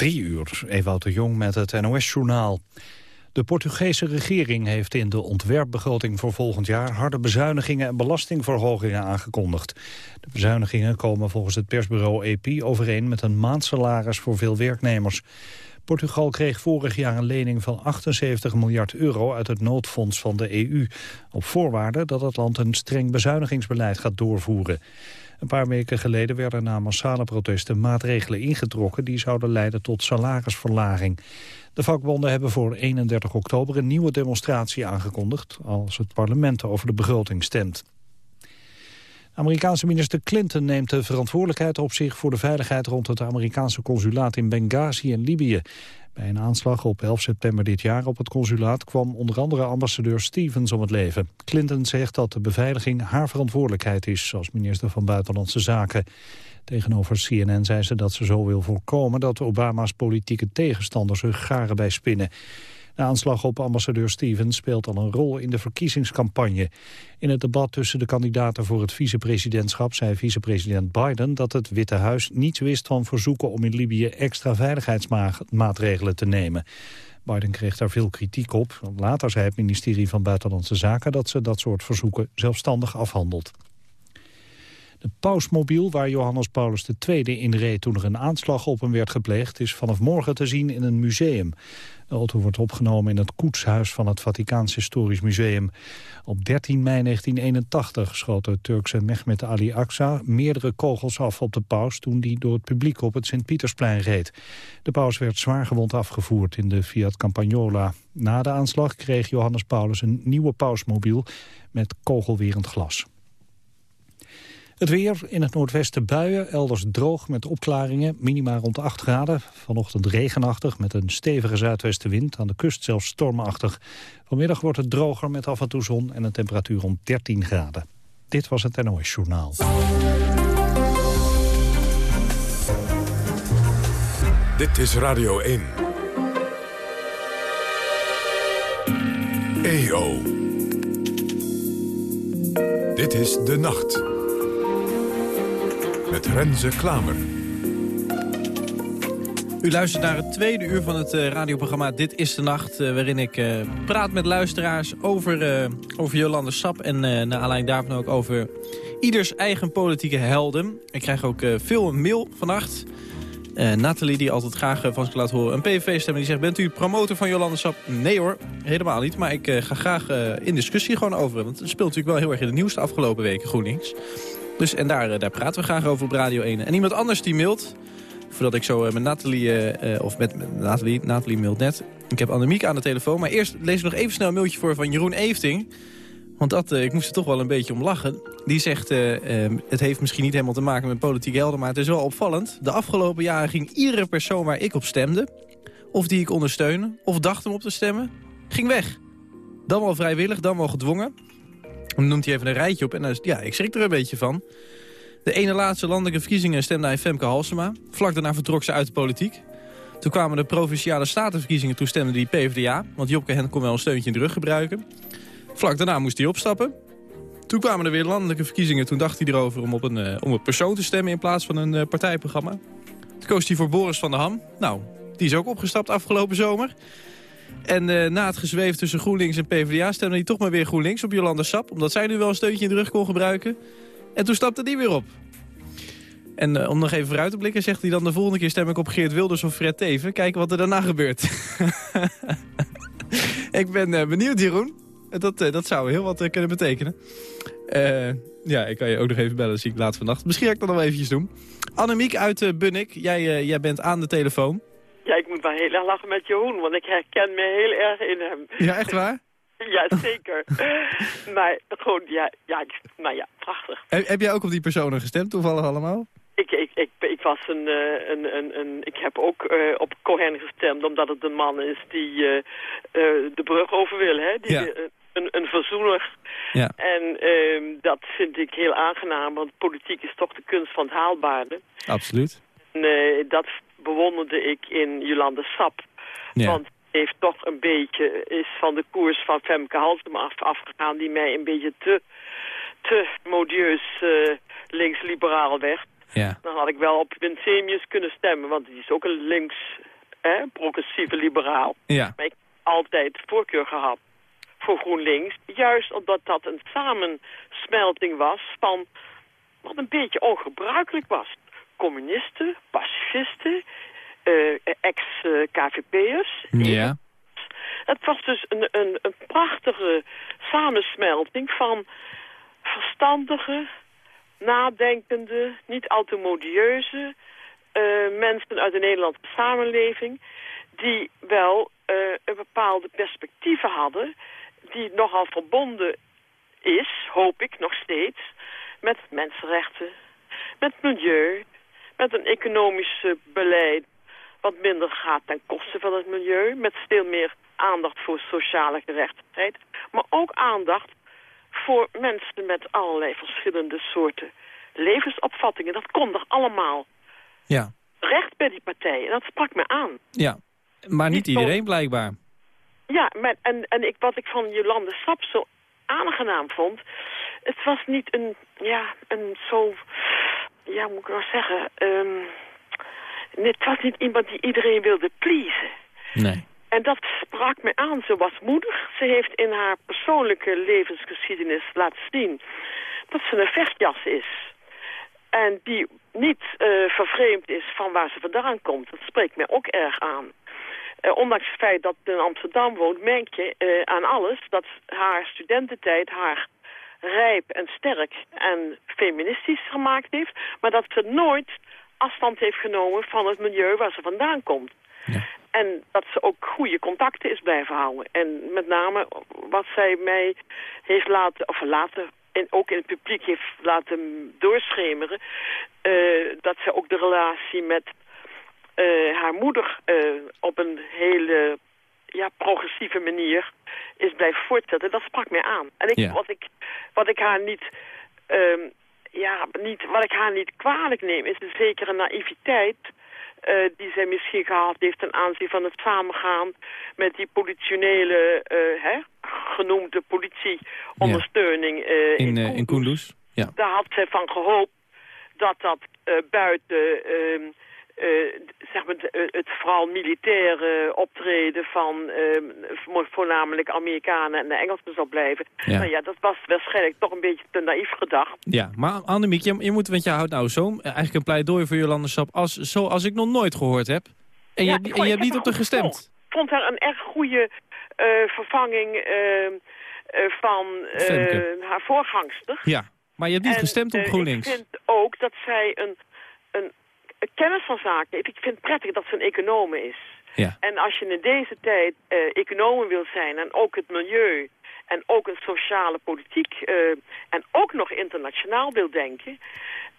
Drie uur, Ewout de Jong met het NOS-journaal. De Portugese regering heeft in de ontwerpbegroting voor volgend jaar... harde bezuinigingen en belastingverhogingen aangekondigd. De bezuinigingen komen volgens het persbureau EP overeen... met een maandsalaris voor veel werknemers. Portugal kreeg vorig jaar een lening van 78 miljard euro uit het noodfonds van de EU. Op voorwaarde dat het land een streng bezuinigingsbeleid gaat doorvoeren. Een paar weken geleden werden na massale protesten maatregelen ingetrokken... die zouden leiden tot salarisverlaging. De vakbonden hebben voor 31 oktober een nieuwe demonstratie aangekondigd... als het parlement over de begroting stemt. Amerikaanse minister Clinton neemt de verantwoordelijkheid op zich voor de veiligheid rond het Amerikaanse consulaat in Benghazi in Libië. Bij een aanslag op 11 september dit jaar op het consulaat kwam onder andere ambassadeur Stevens om het leven. Clinton zegt dat de beveiliging haar verantwoordelijkheid is als minister van Buitenlandse Zaken. Tegenover CNN zei ze dat ze zo wil voorkomen dat Obama's politieke tegenstanders hun garen bij spinnen. De aanslag op ambassadeur Stevens speelt al een rol in de verkiezingscampagne. In het debat tussen de kandidaten voor het vicepresidentschap zei vicepresident Biden dat het Witte Huis niets wist van verzoeken om in Libië extra veiligheidsmaatregelen te nemen. Biden kreeg daar veel kritiek op. Later zei het ministerie van Buitenlandse Zaken dat ze dat soort verzoeken zelfstandig afhandelt. De pausmobiel waar Johannes Paulus II in reed toen er een aanslag op hem werd gepleegd... is vanaf morgen te zien in een museum. De auto wordt opgenomen in het koetshuis van het Vaticaans Historisch Museum. Op 13 mei 1981 schoot de Turkse Mehmet Ali Aksa meerdere kogels af op de paus... toen die door het publiek op het Sint-Pietersplein reed. De paus werd zwaargewond afgevoerd in de Fiat Campagnola. Na de aanslag kreeg Johannes Paulus een nieuwe pausmobiel met kogelwerend glas. Het weer in het noordwesten buien, elders droog met opklaringen. Minima rond 8 graden. Vanochtend regenachtig met een stevige zuidwestenwind. Aan de kust zelfs stormachtig. Vanmiddag wordt het droger met af en toe zon en een temperatuur rond 13 graden. Dit was het NOS Journaal. Dit is Radio 1. EO. Dit is De Nacht met Renze Klamer. U luistert naar het tweede uur van het uh, radioprogramma Dit is de Nacht... Uh, waarin ik uh, praat met luisteraars over, over Jolande Sap... en naar aanleiding daarvan ook over ieders eigen politieke helden. Ik krijg ook veel mail vannacht. Nathalie, die altijd graag van zich laat horen, een PVV-stem... die zegt, bent u promotor van Jolande Sap? Nee hoor, helemaal niet. Maar ik ga graag in discussie gewoon over. Want het speelt natuurlijk wel heel erg in de afgelopen weken, GroenLinks. Dus, en daar, eh, daar praten we graag over op Radio 1. En iemand anders die mailt, voordat ik zo eh, met Nathalie, uh, of met, met Nathalie, Nathalie mailt net. Ik heb Annemiek aan de telefoon, maar eerst lees ik nog even snel een mailtje voor van Jeroen Eefting. Want dat, ik moest er toch wel een beetje om lachen. Die zegt, uh, het heeft misschien niet helemaal te maken met politiek helden... maar het is wel opvallend. De afgelopen jaren ging iedere persoon waar ik op stemde... of die ik ondersteunde, of dacht hem op te stemmen, ging weg. Dan wel vrijwillig, dan wel gedwongen. Dan noemt hij even een rijtje op en dan ja, ik schrik er een beetje van. De ene laatste landelijke verkiezingen stemde hij Femke Halsema. Vlak daarna vertrok ze uit de politiek. Toen kwamen de provinciale statenverkiezingen, toen stemde hij PvdA. Want Jopke Hen kon wel een steuntje in de rug gebruiken. Vlak daarna moest hij opstappen. Toen kwamen er weer landelijke verkiezingen. Toen dacht hij erover om op een, uh, om een persoon te stemmen in plaats van een uh, partijprogramma. Toen koos hij voor Boris van der Ham. Nou, die is ook opgestapt afgelopen zomer. En uh, na het gezweef tussen GroenLinks en PvdA stemde hij toch maar weer GroenLinks op Jolanda Sap. Omdat zij nu wel een steuntje in de rug kon gebruiken. En toen stapte die weer op. En uh, om nog even vooruit te blikken zegt hij dan de volgende keer stem ik op Geert Wilders of Fred Teven. Kijken wat er daarna gebeurt. ik ben uh, benieuwd Jeroen. Dat, dat zou heel wat kunnen betekenen. ja, ik kan je ook nog even bellen, zie ik laat vannacht. Misschien ga ik dat nog eventjes doen. Annemiek uit Bunnik, jij, jij bent aan de telefoon. Moet wel heel erg lachen met Jeroen, want ik herken me heel erg in hem. Ja, echt waar? ja, zeker. maar gewoon, ja, ja, nou ja, prachtig. Heb, heb jij ook op die personen gestemd, toevallig allemaal? Ik, ik, ik, ik was een, uh, een, een, een, ik heb ook uh, op Cohen gestemd, omdat het een man is die uh, de brug over wil, hè? Die, ja. een, een verzoener. Ja. En ehm, dat vind ik heel aangenaam, want politiek is toch de kunst van het haalbare. Absoluut. En, dat bewonderde ik in Jolande Sap. Ja. Want heeft toch een beetje, is van de koers van Femke Halsema af, afgegaan... die mij een beetje te, te modieus uh, links-liberaal werd. Ja. Dan had ik wel op Winsemius kunnen stemmen, want die is ook een links, hè, progressieve liberaal. Ja. Maar ik heb altijd voorkeur gehad voor GroenLinks. Juist omdat dat een samensmelting was van wat een beetje ongebruikelijk was. Communisten, pacifisten, uh, ex-KVP'ers. Ja. Het was dus een, een, een prachtige samensmelting van verstandige, nadenkende, niet al te modieuze uh, mensen uit de Nederlandse samenleving... die wel uh, een bepaalde perspectieven hadden... die nogal verbonden is, hoop ik nog steeds... met mensenrechten, met milieu, met een economisch beleid... wat minder gaat ten koste van het milieu... met veel meer aandacht voor sociale gerechtigheid... maar ook aandacht voor mensen met allerlei verschillende soorten levensopvattingen. Dat kon er allemaal ja. recht bij die partijen. En dat sprak me aan. Ja, maar niet iedereen blijkbaar. Ja, maar, en, en ik, wat ik van Jolande Sap zo aangenaam vond... het was niet een, ja, een zo... Ja, moet ik wel zeggen... Um, het was niet iemand die iedereen wilde pleasen. Nee. En dat sprak me aan. Ze was moedig. Ze heeft in haar persoonlijke levensgeschiedenis laten zien dat ze een vechtjas is. En die niet uh, vervreemd is van waar ze vandaan komt. Dat spreekt mij ook erg aan. Uh, ondanks het feit dat ze in Amsterdam woont, merk je uh, aan alles dat haar studententijd haar rijp en sterk en feministisch gemaakt heeft. Maar dat ze nooit afstand heeft genomen van het milieu waar ze vandaan komt. Ja. En dat ze ook goede contacten is blijven houden. En met name wat zij mij heeft laten, of laten, en ook in het publiek heeft laten doorschemeren... Uh, dat ze ook de relatie met uh, haar moeder uh, op een hele ja, progressieve manier is blijven voortzetten. Dat sprak mij aan. En ik, Ja. wat, ik, wat ik haar niet... Um, ja, niet, wat ik haar niet kwalijk neem, is een zekere naïviteit... Uh, die zij misschien gehad heeft ten aanzien van het samengaan met die politionele, uh, hè, genoemde politieondersteuning uh, In, in, uh, in Kunduz. Ja. Daar had zij van gehoopt dat dat buiten ehm, zeg maar, het vooral militaire optreden van voornamelijk Amerikanen en de Engelsen zou blijven. Ja. Nou ja, dat was waarschijnlijk toch een beetje te naïef gedacht. Ja, maar Annemiek, je, je moet, want je houdt nou zo eigenlijk een pleidooi voor Jolande Sap als, zoals ik nog nooit gehoord heb. En je, Ja, hebt- ik en je hebt niet op haar gestemd. Ik vond haar een erg goede eh, vervanging eh, eh, van eh, haar voorgangster. Ja, maar je hebt niet En, gestemd op eh, GroenLinks. Ik vind ook dat zij een, een kennis van zaken. Ik vind het prettig dat ze een econome is. Ja. En als je in deze tijd eh economen wil zijn en ook het milieu en ook een sociale politiek eh, en ook nog internationaal wil denken,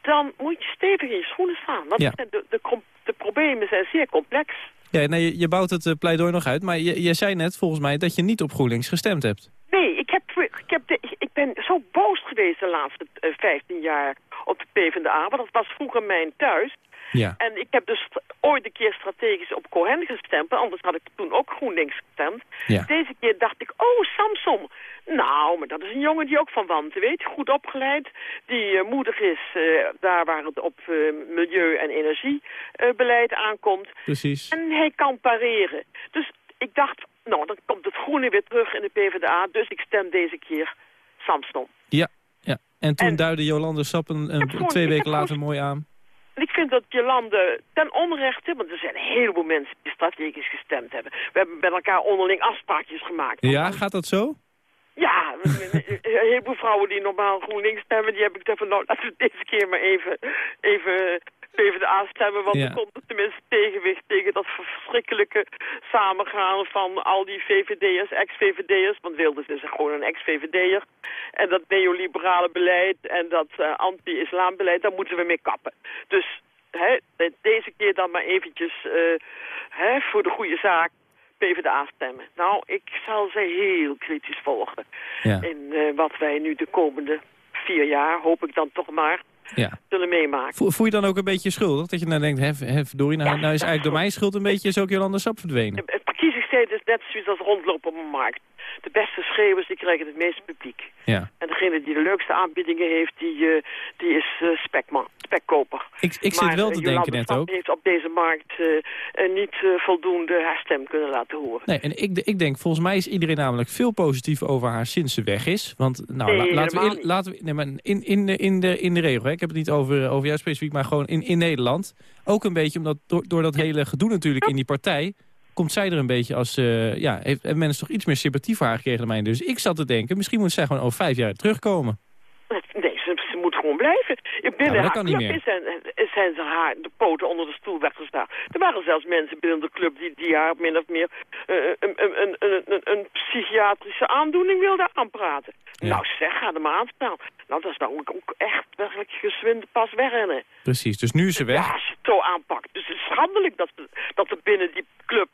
dan moet je stevig in je schoenen staan. Want Ja. de, de, de problemen zijn zeer complex. Ja, nee, je, je bouwt het eh, pleidooi nog uit, maar je, je zei net volgens mij dat je niet op GroenLinks gestemd hebt. Nee, ik, heb, ik, heb de, ik ben zo boos geweest de laatste eh, 15 jaar op de PvdA. Want dat was vroeger mijn thuis. Ja. En ik heb dus ooit een keer strategisch op Cohen gestemd. Anders had ik toen ook GroenLinks gestemd. Ja. Deze keer dacht ik, oh, Samson. Nou, maar dat is een jongen die ook van wanten weet. Goed opgeleid. Die eh, moedig is eh, daar waar het op eh, milieu- en energiebeleid aankomt. Precies. En hij kan pareren. Dus ik dacht, nou, dan komt het groene weer terug in de PvdA. Dus ik stem deze keer Samson. Ja, ja. En toen En- duidde Jolande Sap een, een- heb gewoon- twee weken later mooi aan. En ik vind dat Jolande ten onrechte, want er zijn een heleboel mensen die strategisch gestemd hebben. We hebben met elkaar onderling afspraakjes gemaakt. Ja, gaat dat zo? Ja, een heleboel vrouwen die normaal GroenLinks stemmen, die heb ik gezegd van nou, laten we deze keer maar even, even PvdA stemmen. Want Ja. er komt er tenminste tegenwicht tegen dat verschrikkelijke samengaan van al die VVD'ers, ex-VVD'ers. Want Wilders is gewoon een ex-VVD'er. En dat neoliberale beleid en dat eh, anti-islambeleid, daar moeten we mee kappen. Dus hè, deze keer dan maar eventjes eh, hè, voor de goede zaak PvdA stemmen. Nou, ik zal ze heel kritisch volgen. Ja. In eh, wat wij nu de komende vier jaar, hoop ik dan toch maar, ja. zullen meemaken. Voel, voel je dan ook een beetje schuldig? Dat je dan denkt, hef, hef, doei, nou, nou is eigenlijk door mijn schuld een beetje is ook Jolande Sap verdwenen. Het verkiezingstijd is net zoiets als rondlopen op een markt. De beste schreeuwers die krijgen het meeste publiek. Ja. En degene die de leukste aanbiedingen heeft, die, uh, die is uh, spekman, spekkoper. Ik, ik zit wel te denken net ook. heeft op deze markt niet voldoende haar stem kunnen laten horen. Nee, en ik, ik denk, volgens mij is iedereen namelijk veel positiever over haar sinds ze weg is. Want nou, nee, laten we, in, laten we nee, maar in, in, de, in, de, in de regel, hè. ik heb het niet over, over jou specifiek, maar gewoon in, in Nederland. Ook een beetje omdat door, door dat hele gedoe natuurlijk in die partij komt zij er een beetje als... Uh, ja, heeft, heeft mensen toch iets meer sympathie voor haar gekregen dan mij. Dus ik zat te denken, misschien moet zij gewoon over vijf jaar terugkomen. Nee, ze, ze moet gewoon blijven. Binnen ja, haar club meer. Zijn, zijn ze haar de poten onder de stoel weggestaan. Er waren zelfs mensen binnen de club die, die haar min of meer uh, een, een, een, een, een psychiatrische aandoening wilden aanpraten. Ja. Nou zeg, ga er maar aanstaan. Nou, dat is nou ook echt werkelijk gezwinde pas wegrennen. Precies, dus nu is ze weg. Ja, als je het zo aanpakt. Dus het is schandelijk dat, dat er binnen die club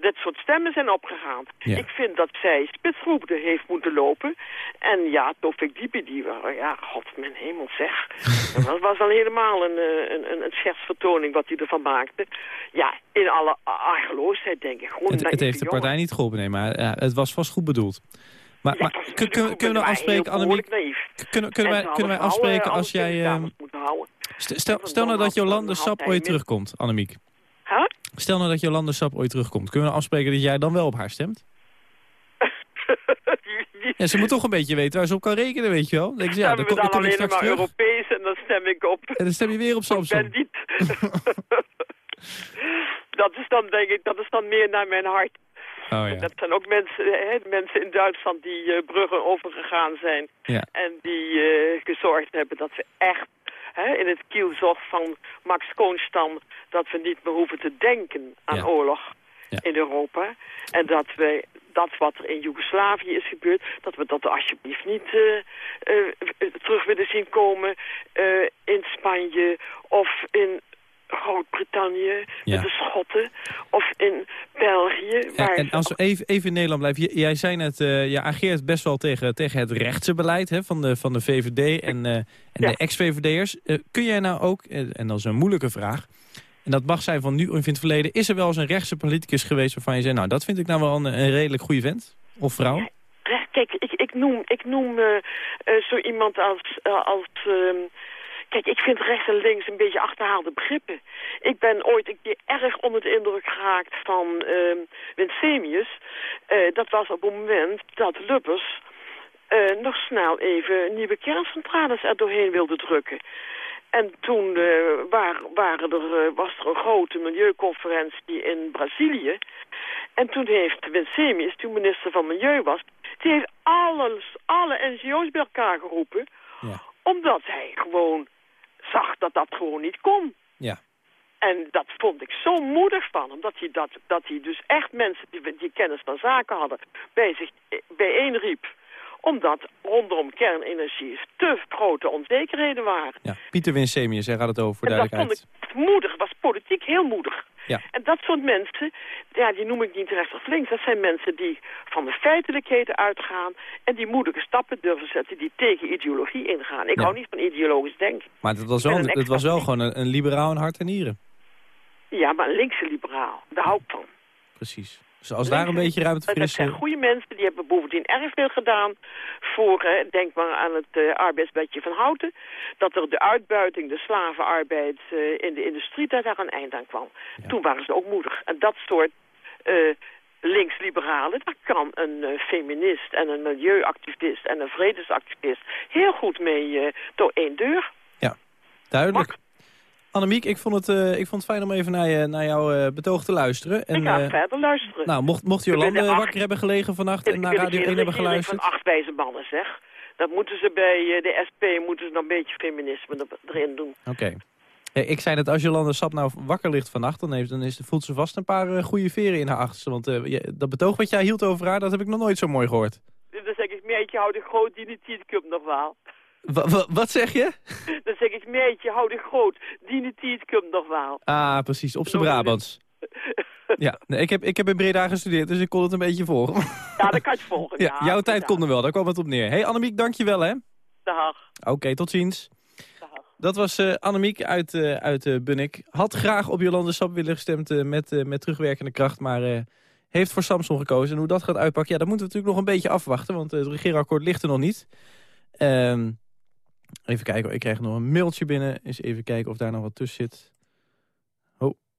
dit soort stemmen zijn opgegaan. Ja. Ik vind dat zij spitsroepde heeft moeten lopen. En ja, Tofik Diepe, die was, ja, god, mijn hemel zeg. dat was al helemaal een, een, een, een schertsvertoning wat hij ervan maakte. Ja, in alle argeloosheid denk ik. Gewoon Het, het heeft de jongen. partij niet geholpen, nee, maar ja, het was vast goed bedoeld. Maar, Ja, kun- kunnen we afspreken, naïef. kunnen, kunnen, En wij, kunnen wij afspreken als alle jij... st- stel, stel nou dat Jolande Sap ooit mis- terugkomt, Annemiek. Stel nou dat Jolande Sap ooit terugkomt. Kunnen we afspreken dat jij dan wel op haar stemt? Ja, ze moet toch een beetje weten waar ze op kan rekenen, weet je wel. Dan ze, ja, dan, kom, dan kom alleen maar terug. Europees en dan stem ik op En dan stem je weer op Samson. Dat is dan denk ik, dat is dan meer naar mijn hart. Oh ja. Dat zijn ook mensen, hè, mensen in Duitsland die eh, bruggen overgegaan zijn. Ja. En die eh, gezorgd hebben dat we echt hè, in het kielzog van Max Koonstam... dat we niet meer hoeven te denken aan Ja. oorlog Ja. in Europa. En dat we dat wat er in Joegoslavië is gebeurd... dat we dat alsjeblieft niet eh, terug willen zien komen eh, in Spanje of in... Groot-Brittannië, Ja. met de Schotten, of in België. Ja, en als we even, even in Nederland blijven. Jij zei net, eh je ageert best wel tegen, tegen het rechtse beleid hè, van, de, van de VVD en, eh, en Ja. de ex-VVD'ers. Eh, kun jij nou ook, en dat is een moeilijke vraag... en dat mag zijn van nu of in het verleden... is er wel eens een rechtse politicus geweest waarvan je zei... nou, dat vind ik nou wel een, een redelijk goede vent? Of vrouw? Kijk, ik, ik noem, ik noem zo iemand als... als ehm, kijk, ik vind rechts en links een beetje achterhaalde begrippen. Ik ben ooit een keer erg onder de indruk geraakt van ehm Winsemius. Eh, dat was op het moment dat Lubbers eh, nog snel even nieuwe kerncentrales er doorheen wilde drukken. En toen eh, waar, waren er, was er een grote milieuconferentie in Brazilië. En toen heeft Winsemius, toen minister van Milieu was... die heeft alles, alle NGO's bij elkaar geroepen... Ja. omdat hij gewoon zag dat dat gewoon niet kon. Ja. En dat vond ik zo moedig van hem, dat hij, dat, dat hij dus echt mensen die, die kennis van zaken hadden bij zich bijeenriep. Omdat rondom kernenergie te grote onzekerheden waren. ja. Pieter Winsemius, hij gaat het over voor En dat vond duidelijkheid. ik moedig, was politiek heel moedig. Ja. En dat soort mensen, ja, die noem ik niet rechts of links. Dat zijn mensen die van de feitelijkheden uitgaan... en die moedige stappen durven zetten die tegen ideologie ingaan. Ik Ja. hou niet van ideologisch denken. Maar het was wel, het was wel gewoon een, een liberaal in hart en nieren. Ja, maar een linkse liberaal, daar hou ik van. Precies. Dus als daar een beetje ruimte voor Dat is... zijn eh, goede mensen, die hebben bovendien erg veel gedaan voor, denk maar aan het eh, arbeidsbedje van Houten, dat er de uitbuiting, de slavenarbeid eh, in de industrie, dat daar een eind aan kwam. Ja. Toen waren ze ook moedig. En dat soort eh, linksliberalen, daar kan een feminist en een milieuactivist en een vredesactivist heel goed mee door één deur. Duidelijk. Mak. Annemiek, ik vond, het, eh, ik vond het fijn om even naar, je, naar jouw eh, betoog te luisteren. En, ik ga verder luisteren. nou, mocht, mocht Jolande wakker hebben gelegen vannacht en naar Radio het 1 hebben geluisterd... van acht wijze mannen, zeg. Dat moeten ze bij de SP moeten ze nog een beetje feminisme er- erin doen. Oké. Ik zei dat als Jolande Sap nou wakker ligt vannacht... dan, heeft, dan is, voelt ze vast een paar goede veren in haar achterste. Want dat betoog wat jij hield over haar, dat heb ik nog nooit zo mooi gehoord. Dan zeg ik, meidje, hou de groot, die niet nog wel. Wa- wa- wat zeg je? Dan zeg ik, meidje, hou de groot, die niet die cup nog wel. Ah, precies, op zijn Brabants. Ja, nee, ik, heb, ik heb in Breda gestudeerd, dus ik kon het een beetje volgen. Ja, dat kan je volgen. ja, jouw tijd komt er wel, daar kwam het op neer. hey, Annemiek, dankjewel hè. Dag. Oké, tot ziens. Dag. Dat was eh, Annemiek uit, eh uit eh, Bunnik. Had graag op Jolande Sap willen gestemd met, met terugwerkende kracht, maar heeft voor Samson gekozen. En hoe dat gaat uitpakken, ja, dat moeten we natuurlijk nog een beetje afwachten. Want het regeerakkoord ligt er nog niet. Ehm, even kijken, ik krijg nog een mailtje binnen. Eens even kijken of daar nog wat tussen zit.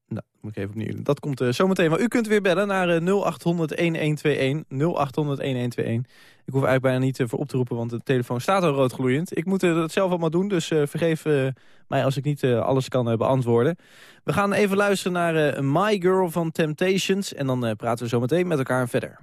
Nou, moet ik even opnieuw. Dat komt uh, zometeen. Maar u kunt weer bellen naar uh, 0800-1121. 0800-1121. Ik hoef eigenlijk bijna niet uh, voor op te roepen, want de telefoon staat al rood gloeiend. Ik moet uh, dat zelf allemaal doen, dus vergeef mij als ik niet alles kan beantwoorden. We gaan even luisteren naar My Girl van Temptations. En dan praten we zometeen met elkaar verder.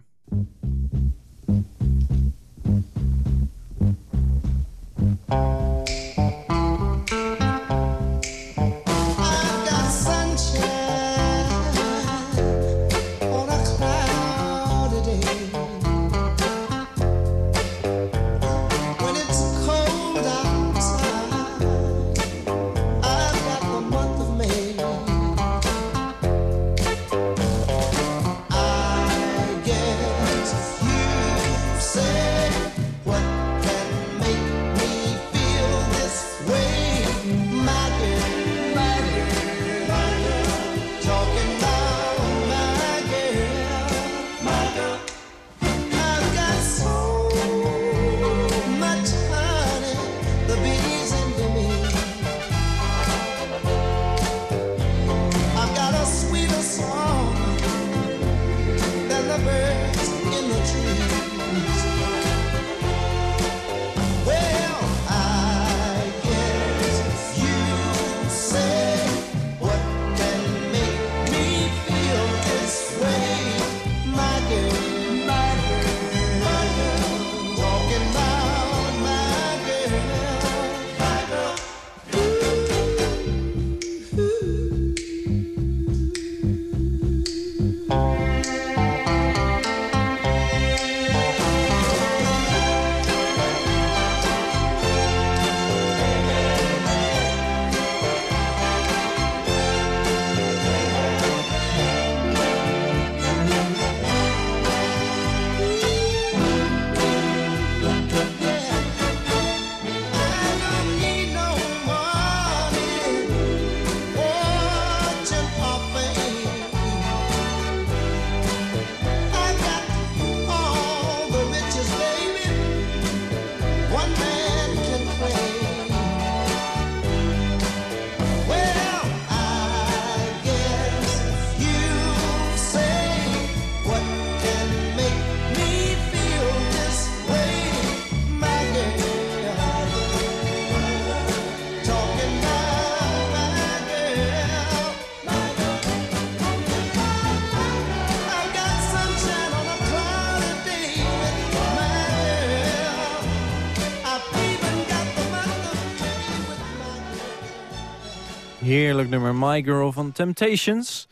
Heerlijk nummer, My Girl van Temptations.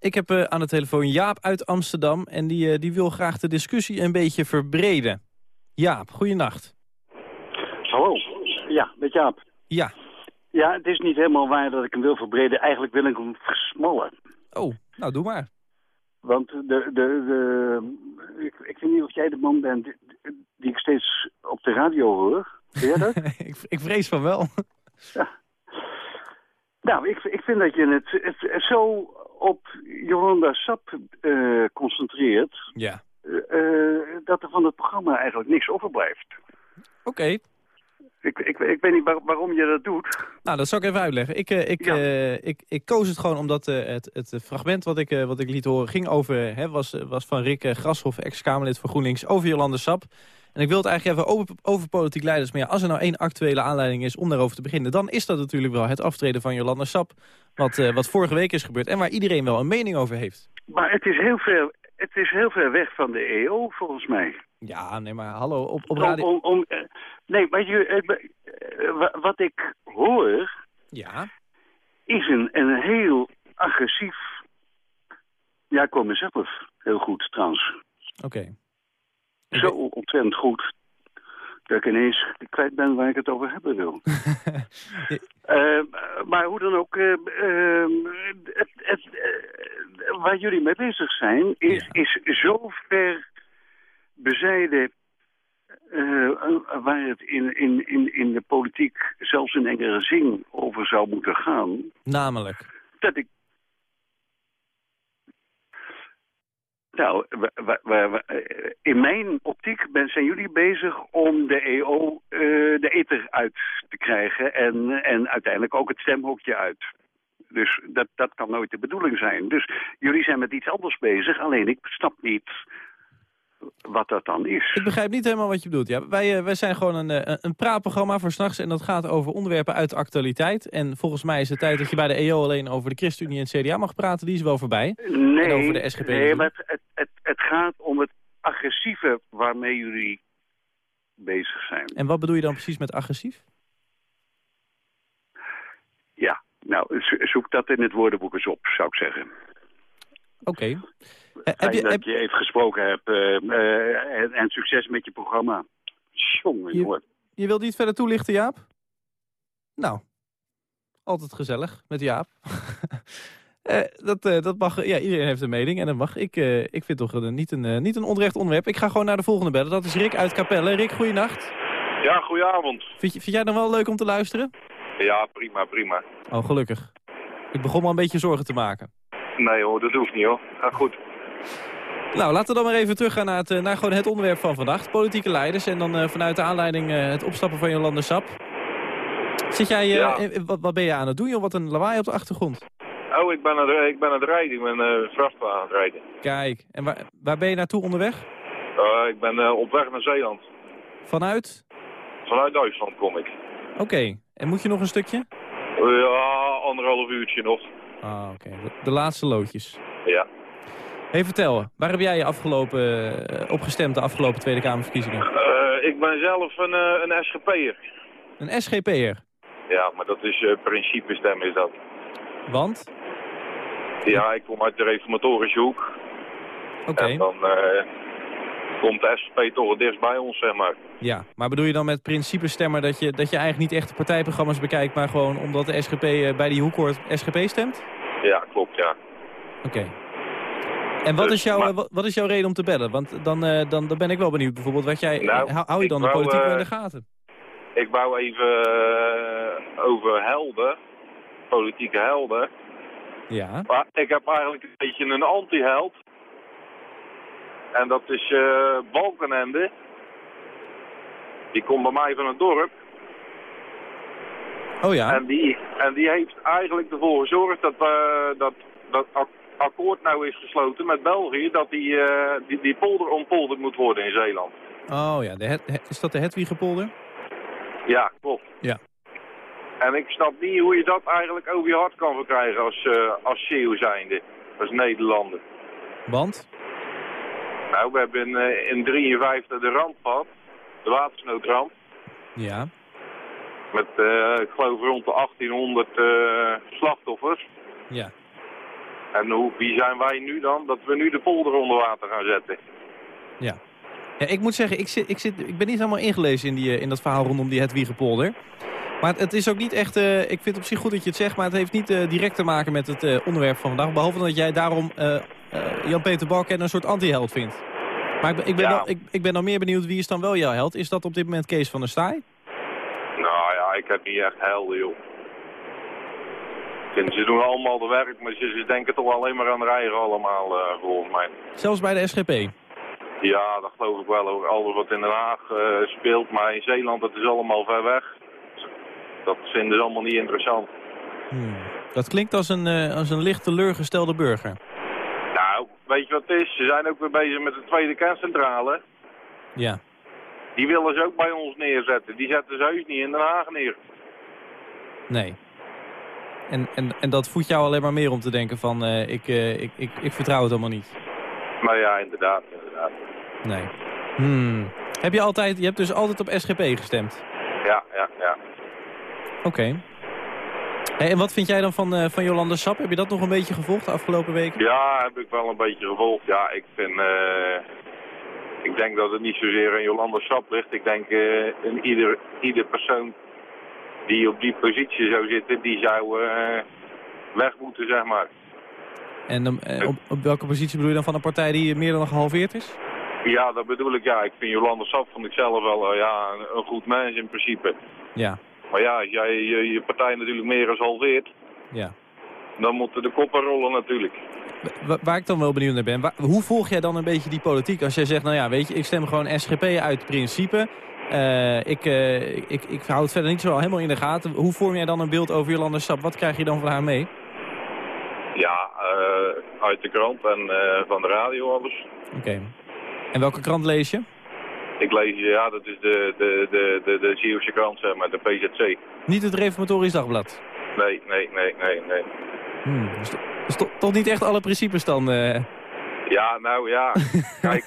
Ik heb uh, aan de telefoon Jaap uit Amsterdam... en die, uh, die wil graag de discussie een beetje verbreden. Jaap, goeienacht. Hallo, ja, met Jaap. Ja. Ja, het is niet helemaal waar dat ik hem wil verbreden. Eigenlijk wil ik hem versmallen. Oh, nou doe maar. Want de, de, de, ik, ik weet niet of jij de man bent die ik steeds op de radio hoor. Weet jij dat? ik, ik vrees van wel. Ja. Nou, ik, ik vind dat je het, het, zo op Jolanda Sap uh, concentreert... Ja. Uh, dat er van het programma eigenlijk niks overblijft. Oké. Ik, ik, ik weet niet waarom je dat doet. Nou, dat zal ik even uitleggen. Ik, uh, ik, ja. ik, ik koos het gewoon omdat het, het fragment wat ik, wat ik liet horen ging over... Hè, was, was van Rick Grashoff, ex-Kamerlid voor GroenLinks, over Jolanda Sap... En ik wil het eigenlijk even over, over politiek leiders. Maar ja, als er nou één actuele aanleiding is om daarover te beginnen... dan is dat natuurlijk wel het aftreden van Jolanda Sap. Wat, uh, wat vorige week is gebeurd en waar iedereen wel een mening over heeft. Maar het is heel ver, het is heel ver weg van de EO, volgens mij. Ja, nee, maar hallo, op, op radio... Om, om, uh, nee, maar je, uh, wat ik hoor... Ja? Is een, een heel agressief... Ja, ik kom mezelf heel goed, trouwens. Oké. Okay. Zo ontzettend goed dat ik ineens kwijt ben waar ik het over hebben wil. uh, maar hoe dan ook, uh, uh, het, het, waar jullie mee bezig zijn, is, ja. is zo ver bezijden waar het in, in, in, in de politiek zelfs in engere zin over zou moeten gaan. Namelijk? Dat ik Nou, in mijn optiek zijn jullie bezig om de EO de ether uit te krijgen en, en uiteindelijk ook het stemhokje uit. Dus dat, dat kan nooit de bedoeling zijn. Dus jullie zijn met iets anders bezig, alleen ik snap niet wat dat dan is. Ik begrijp niet helemaal wat je bedoelt. Ja, wij, uh, wij zijn gewoon een, uh, een praatprogramma voor s'nachts en dat gaat over onderwerpen uit de actualiteit. En volgens mij is het tijd dat je bij de EO alleen over de ChristenUnie en het CDA mag praten. Die is wel voorbij. Nee, en over de SGP. Nee, maar het, het, het gaat om het agressieve waarmee jullie bezig zijn. En wat bedoel je dan precies met agressief? Ja, nou, zoek dat in het woordenboek eens op, zou ik zeggen. Oké. Okay. Uh, heb je, dat je even gesproken hebt uh, uh, en, en, succes met je programma. Jongen, je, je wilt niet verder toelichten, Jaap? Nou, altijd gezellig met Jaap. dat, dat mag, ja, iedereen heeft een mening en dat mag. Ik, ik vind toch niet, een, niet een onrecht onderwerp. Ik ga gewoon naar de volgende bellen. Dat is Rick uit Capelle. Rick, goeienacht. Ja, goedenavond. Vind, vind jij nog wel leuk om te luisteren? Ja, prima, prima. Oh, gelukkig. Ik begon me een beetje zorgen te maken. Nee hoor, dat hoeft niet hoor. Gaat goed. Nou, laten we dan maar even teruggaan naar, het, naar gewoon het onderwerp van vandaag. Politieke leiders en dan uh, vanuit de aanleiding uh, het opstappen van Jolande Sap. Zit jij, uh, ja. wat, wat, ben je aan het doen joh? Wat een lawaai op de achtergrond. Oh, ik ben aan het, ik ben aan het rijden. Ik ben vrachtwagen aan het rijden. Kijk, en waar, waar ben je naartoe onderweg? ik ben op weg naar Zeeland. Vanuit? Vanuit Duitsland kom ik. Oké, okay. en moet je nog een stukje? Ja, anderhalf uurtje nog. Ah, oké. Okay. De, de laatste loodjes. Ja. Hey, vertel, waar heb jij je afgelopen, uh, op gestemd de afgelopen Tweede Kamerverkiezingen? Uh, ik ben zelf een, uh, een SGP'er. Een SGP'er? Ja, maar dat is principe stem is dat. Want? Ja, ik kom uit de reformatorische hoek. Oké. Okay. En dan komt de SGP toch het dichtst bij ons, zeg maar. Ja, maar bedoel je dan met principe stemmer dat je, dat je eigenlijk niet echt de partijprogramma's bekijkt... maar gewoon omdat de SGP bij die hoek hoort, SGP stemt? Ja, klopt, ja. Oké. Okay. En wat, dus, is jouw, maar... wat is jouw reden om te bellen? Want dan, uh, dan, dan ben ik wel benieuwd bijvoorbeeld. Wat jij, nou, hou je dan de politiek uh, in de gaten? Ik wou even over helden, politieke helden. Ja. Maar ik heb eigenlijk een beetje een anti-held. En dat is Balkenende. Die komt bij mij van het dorp. Oh ja? En die, en die heeft eigenlijk ervoor gezorgd dat, uh, dat, dat akkoord nou is gesloten met België... dat die, uh, die, die polder ontpolderd moet worden in Zeeland. Oh ja, de het, is dat de Hedwigepolder? Ja, klopt. Ja. En ik snap niet hoe je dat eigenlijk over je hart kan verkrijgen als, uh, als Zeeuw zijnde, als Nederlander. Want? Nou, we hebben in, in 53 de ramp gehad, de watersnoodramp. Ja. Met, ik geloof, rond de 1800 uh, slachtoffers. Ja. En hoe, wie zijn wij nu dan? Dat we nu de polder onder water gaan zetten. Ja. ja ik moet zeggen, ik, zit, ik, zit, ik ben niet helemaal ingelezen in, die, in dat verhaal rondom die Hedwiegepolder. Maar het, het is ook niet echt, uh, ik vind het op zich goed dat je het zegt, maar het heeft niet uh, direct te maken met het uh, onderwerp van vandaag. Behalve dat jij daarom Jan-Peter Balken een soort anti-held vindt. Maar ik, ben, ik, ben ja. wel, ik, ik ben nog meer benieuwd, wie is dan wel jouw held? Is dat op dit moment Kees van der Staaij? Nou ja, ik heb niet echt helden, joh. Ze doen allemaal de werk, maar ze, ze denken toch alleen maar aan rijden allemaal, uh, volgens mij. Zelfs bij de SGP? Ja, dat geloof ik wel. Alles wat in Den Haag uh, speelt, maar in Zeeland, dat is allemaal ver weg. Dat vinden ze allemaal niet interessant. Hmm. Dat klinkt als een, uh, als een licht teleurgestelde burger. Nou, weet je wat het is? Ze zijn ook weer bezig met de tweede kerncentrale. Ja. Die willen ze ook bij ons neerzetten. Die zetten ze heus niet in Den Haag neer. Nee. En, en, en dat voedt jou alleen maar meer om te denken van, uh, ik, uh, ik, ik, ik vertrouw het allemaal niet. Nou ja, inderdaad, inderdaad. Nee. Hmm. Heb je altijd, je hebt dus altijd op SGP gestemd? Ja, ja, ja. Oké. Okay. Hey, en wat vind jij dan van, uh, van Jolanda Sap? Heb je dat nog een beetje gevolgd de afgelopen weken? Ja, heb ik wel een beetje gevolgd. Ja, ik vind... ik denk dat het niet zozeer aan Jolanda Sap ligt. Ik denk in ieder, ieder persoon die op die positie zou zitten, die zou uh, weg moeten, zeg maar. En uh, op, op, welke positie bedoel je dan van een partij die meer dan gehalveerd is? Ja, dat bedoel ik, ja. Ik vind Jolanda Sap vond ik zelf wel uh, ja, een, een, goed mens in principe. Ja. Maar ja, als jij je, je partij natuurlijk meer als halveert, ja. dan moeten de koppen rollen natuurlijk. waar ik dan wel benieuwd naar ben, hoe volg jij dan een beetje die politiek? Als jij zegt, nou ja, weet je, ik stem gewoon SGP uit principe. Uh, ik, uh, ik, ik hou het verder niet zo helemaal in de gaten. Hoe vorm jij dan een beeld over Jolanda Sap? Wat krijg je dan van haar mee? Ja, uh, uit de krant en van de radio alles. Oké. En welke krant lees je? Ik lees, ja, dat is de, de, de, de, de Zeeuwse krant, zeg maar, de PZC. Niet het Reformatorisch Dagblad? Nee, nee, nee, nee, nee. Hmm, dus, dus toch niet echt alle principes dan? Ja, nou ja, kijk,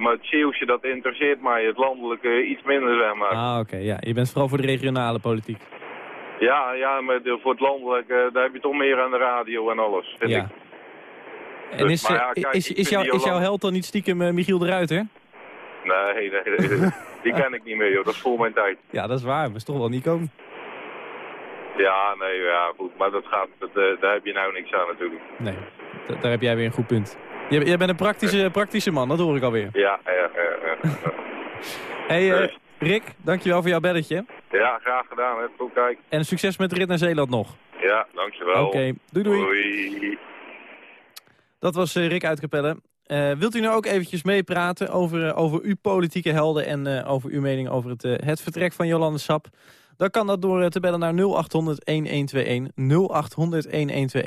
maar het Zeeuwse dat interesseert mij, het landelijke iets minder, zeg maar. Ah, oké, ja. Je bent vooral voor de regionale politiek. Ja, ja, maar voor het landelijke, daar heb je toch meer aan de radio en alles, vind ja. ik. En dus, is, ja, kijk, is, is, jou, is jouw held dan niet stiekem uh, Michiel de Ruiter? Nee, nee, nee, die ken ik niet meer, joh. Dat is voor mijn tijd. Ja, dat is waar. Maar is toch wel niet komen. Ja, nee, ja, goed. Maar dat gaat, dat, uh, daar heb je nou niks aan natuurlijk. Nee, daar heb jij weer een goed punt. Jij, jij bent een praktische, praktische man, dat hoor ik alweer. Ja, ja, ja. ja. hey, uh, Rick, dankjewel voor jouw belletje. Ja, graag gedaan. Hè. Goed. En succes met de rit naar Zeeland nog. Ja, dankjewel. Oké, okay. doei, doei doei. Dat was uh, Rick uit Capelle. Uh, wilt u nou ook eventjes meepraten over, uh, over uw politieke helden... en over uw mening over het, het vertrek van Jolande Sap? Dan kan dat door te bellen naar 0800-1121.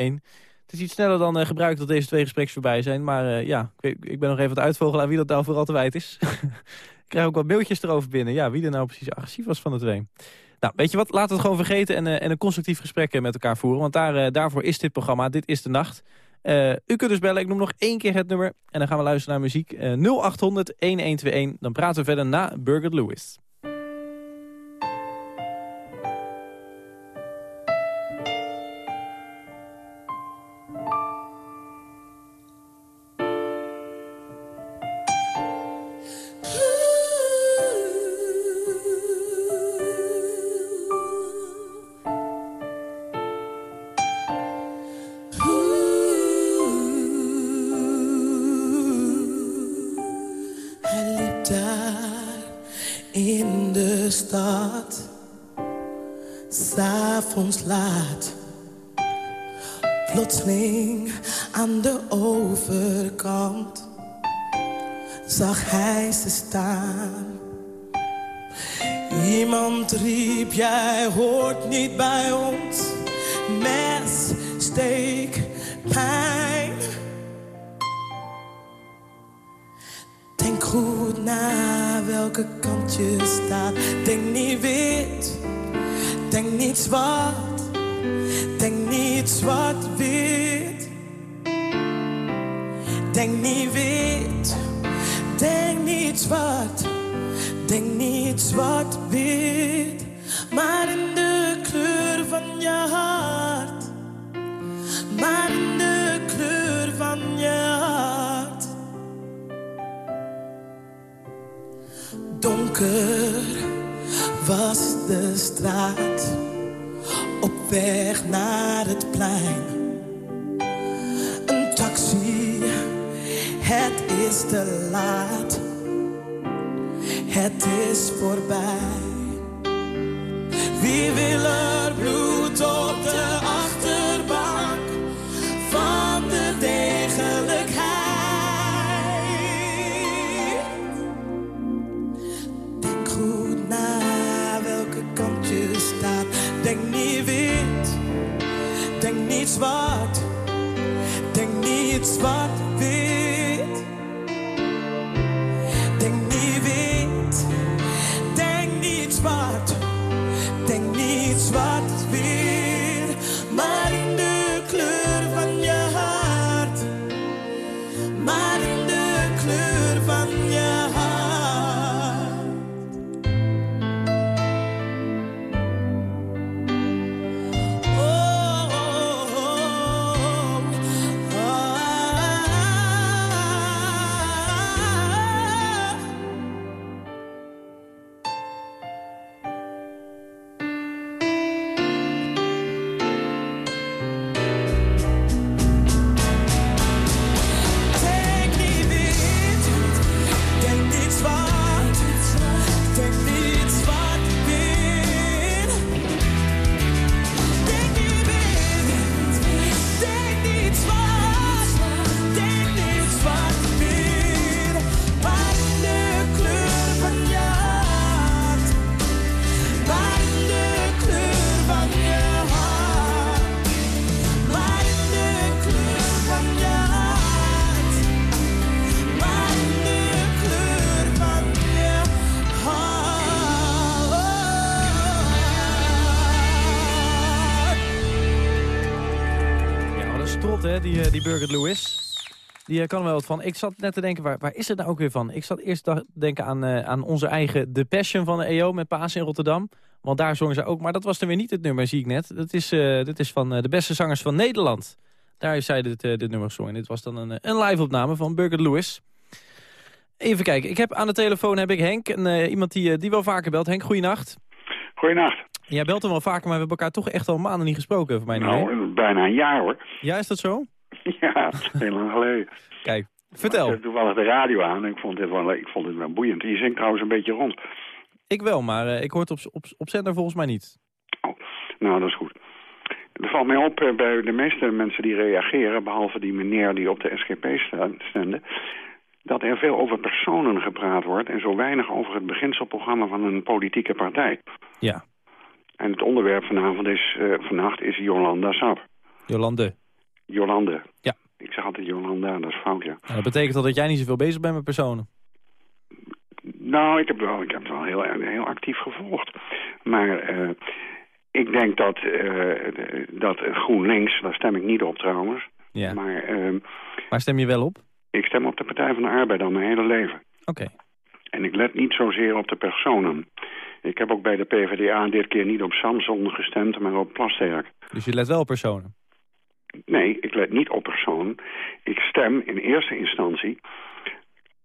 0800-1121. Het is iets sneller dan gebruikt dat deze twee gesprekken voorbij zijn. Maar ja, ik, ik, ben nog even aan het uitvogelen aan wie dat nou vooral te wijd is. ik krijg ook wat mailtjes erover binnen. Ja, wie er nou precies agressief was van de twee. Nou, weet je wat? Laten we het gewoon vergeten en, en een constructief gesprek met elkaar voeren. Want daar, daarvoor is dit programma. Dit is de nacht. Uh, u kunt dus bellen. Ik noem nog één keer het nummer. En dan gaan we luisteren naar muziek. Uh, 0800 1121. Dan praten we verder na Burger Lewis. De straat op weg naar het plein. Een taxi, het is te laat, het is voorbij. Wie wil er bloed op de Denk niet zwart, denk niet zwart-wit. Gehad, hè, die, die Burger Lewis. Die kan er wel wat van. Ik zat net te denken, waar, waar is het nou ook weer van? Ik zat eerst te denken aan, aan onze eigen The Passion van de EO met Paas in Rotterdam. Want daar zongen ze ook, maar dat was dan weer niet het nummer, zie ik net. Dat is, dit is van de beste zangers van Nederland. Daar heeft zij dit, dit nummer gezongen. Dit was dan een, een live-opname van Burger Lewis. Even kijken, ik heb aan de telefoon heb ik Henk, iemand die, die wel vaker belt. Henk, goeienacht. Goeienacht. Jij belt hem wel vaker, maar we hebben elkaar toch echt al maanden niet gesproken. Voor mij nou, bijna een jaar hoor. Ja, is dat zo? ja, heel lang geleden. Kijk, vertel. Ik toevallig de radio aan en ik vond dit wel, ik vond dit wel boeiend. Je zingt trouwens een beetje rond. Ik wel, maar uh, ik hoor het op, op, op zender volgens mij niet. Oh, nou, dat is goed. Er valt mij op uh, bij de meeste mensen die reageren, behalve die meneer die op de SGP stemde, dat er veel over personen gepraat wordt en zo weinig over het beginselprogramma van een politieke partij. Ja. En het onderwerp vanavond is, uh, vannacht is Jolanda Sap. Jolande. Jolande. Ja. Ik zeg altijd Jolanda, dat is fout, ja. dat betekent dat jij niet zoveel bezig bent met personen? Nou, ik heb, wel, ik heb het wel heel, heel actief gevolgd. Maar uh, ik denk dat, uh, dat GroenLinks, daar stem ik niet op trouwens. Ja. Maar, uh, Waar stem je wel op? Ik stem op de Partij van de Arbeid al mijn hele leven. Oké. En ik let niet zozeer op de personen. Ik heb ook bij de PvdA dit keer niet op Samson gestemd, maar op Plasterk. Dus je let wel op personen? Nee, ik let niet op personen. Ik stem in eerste instantie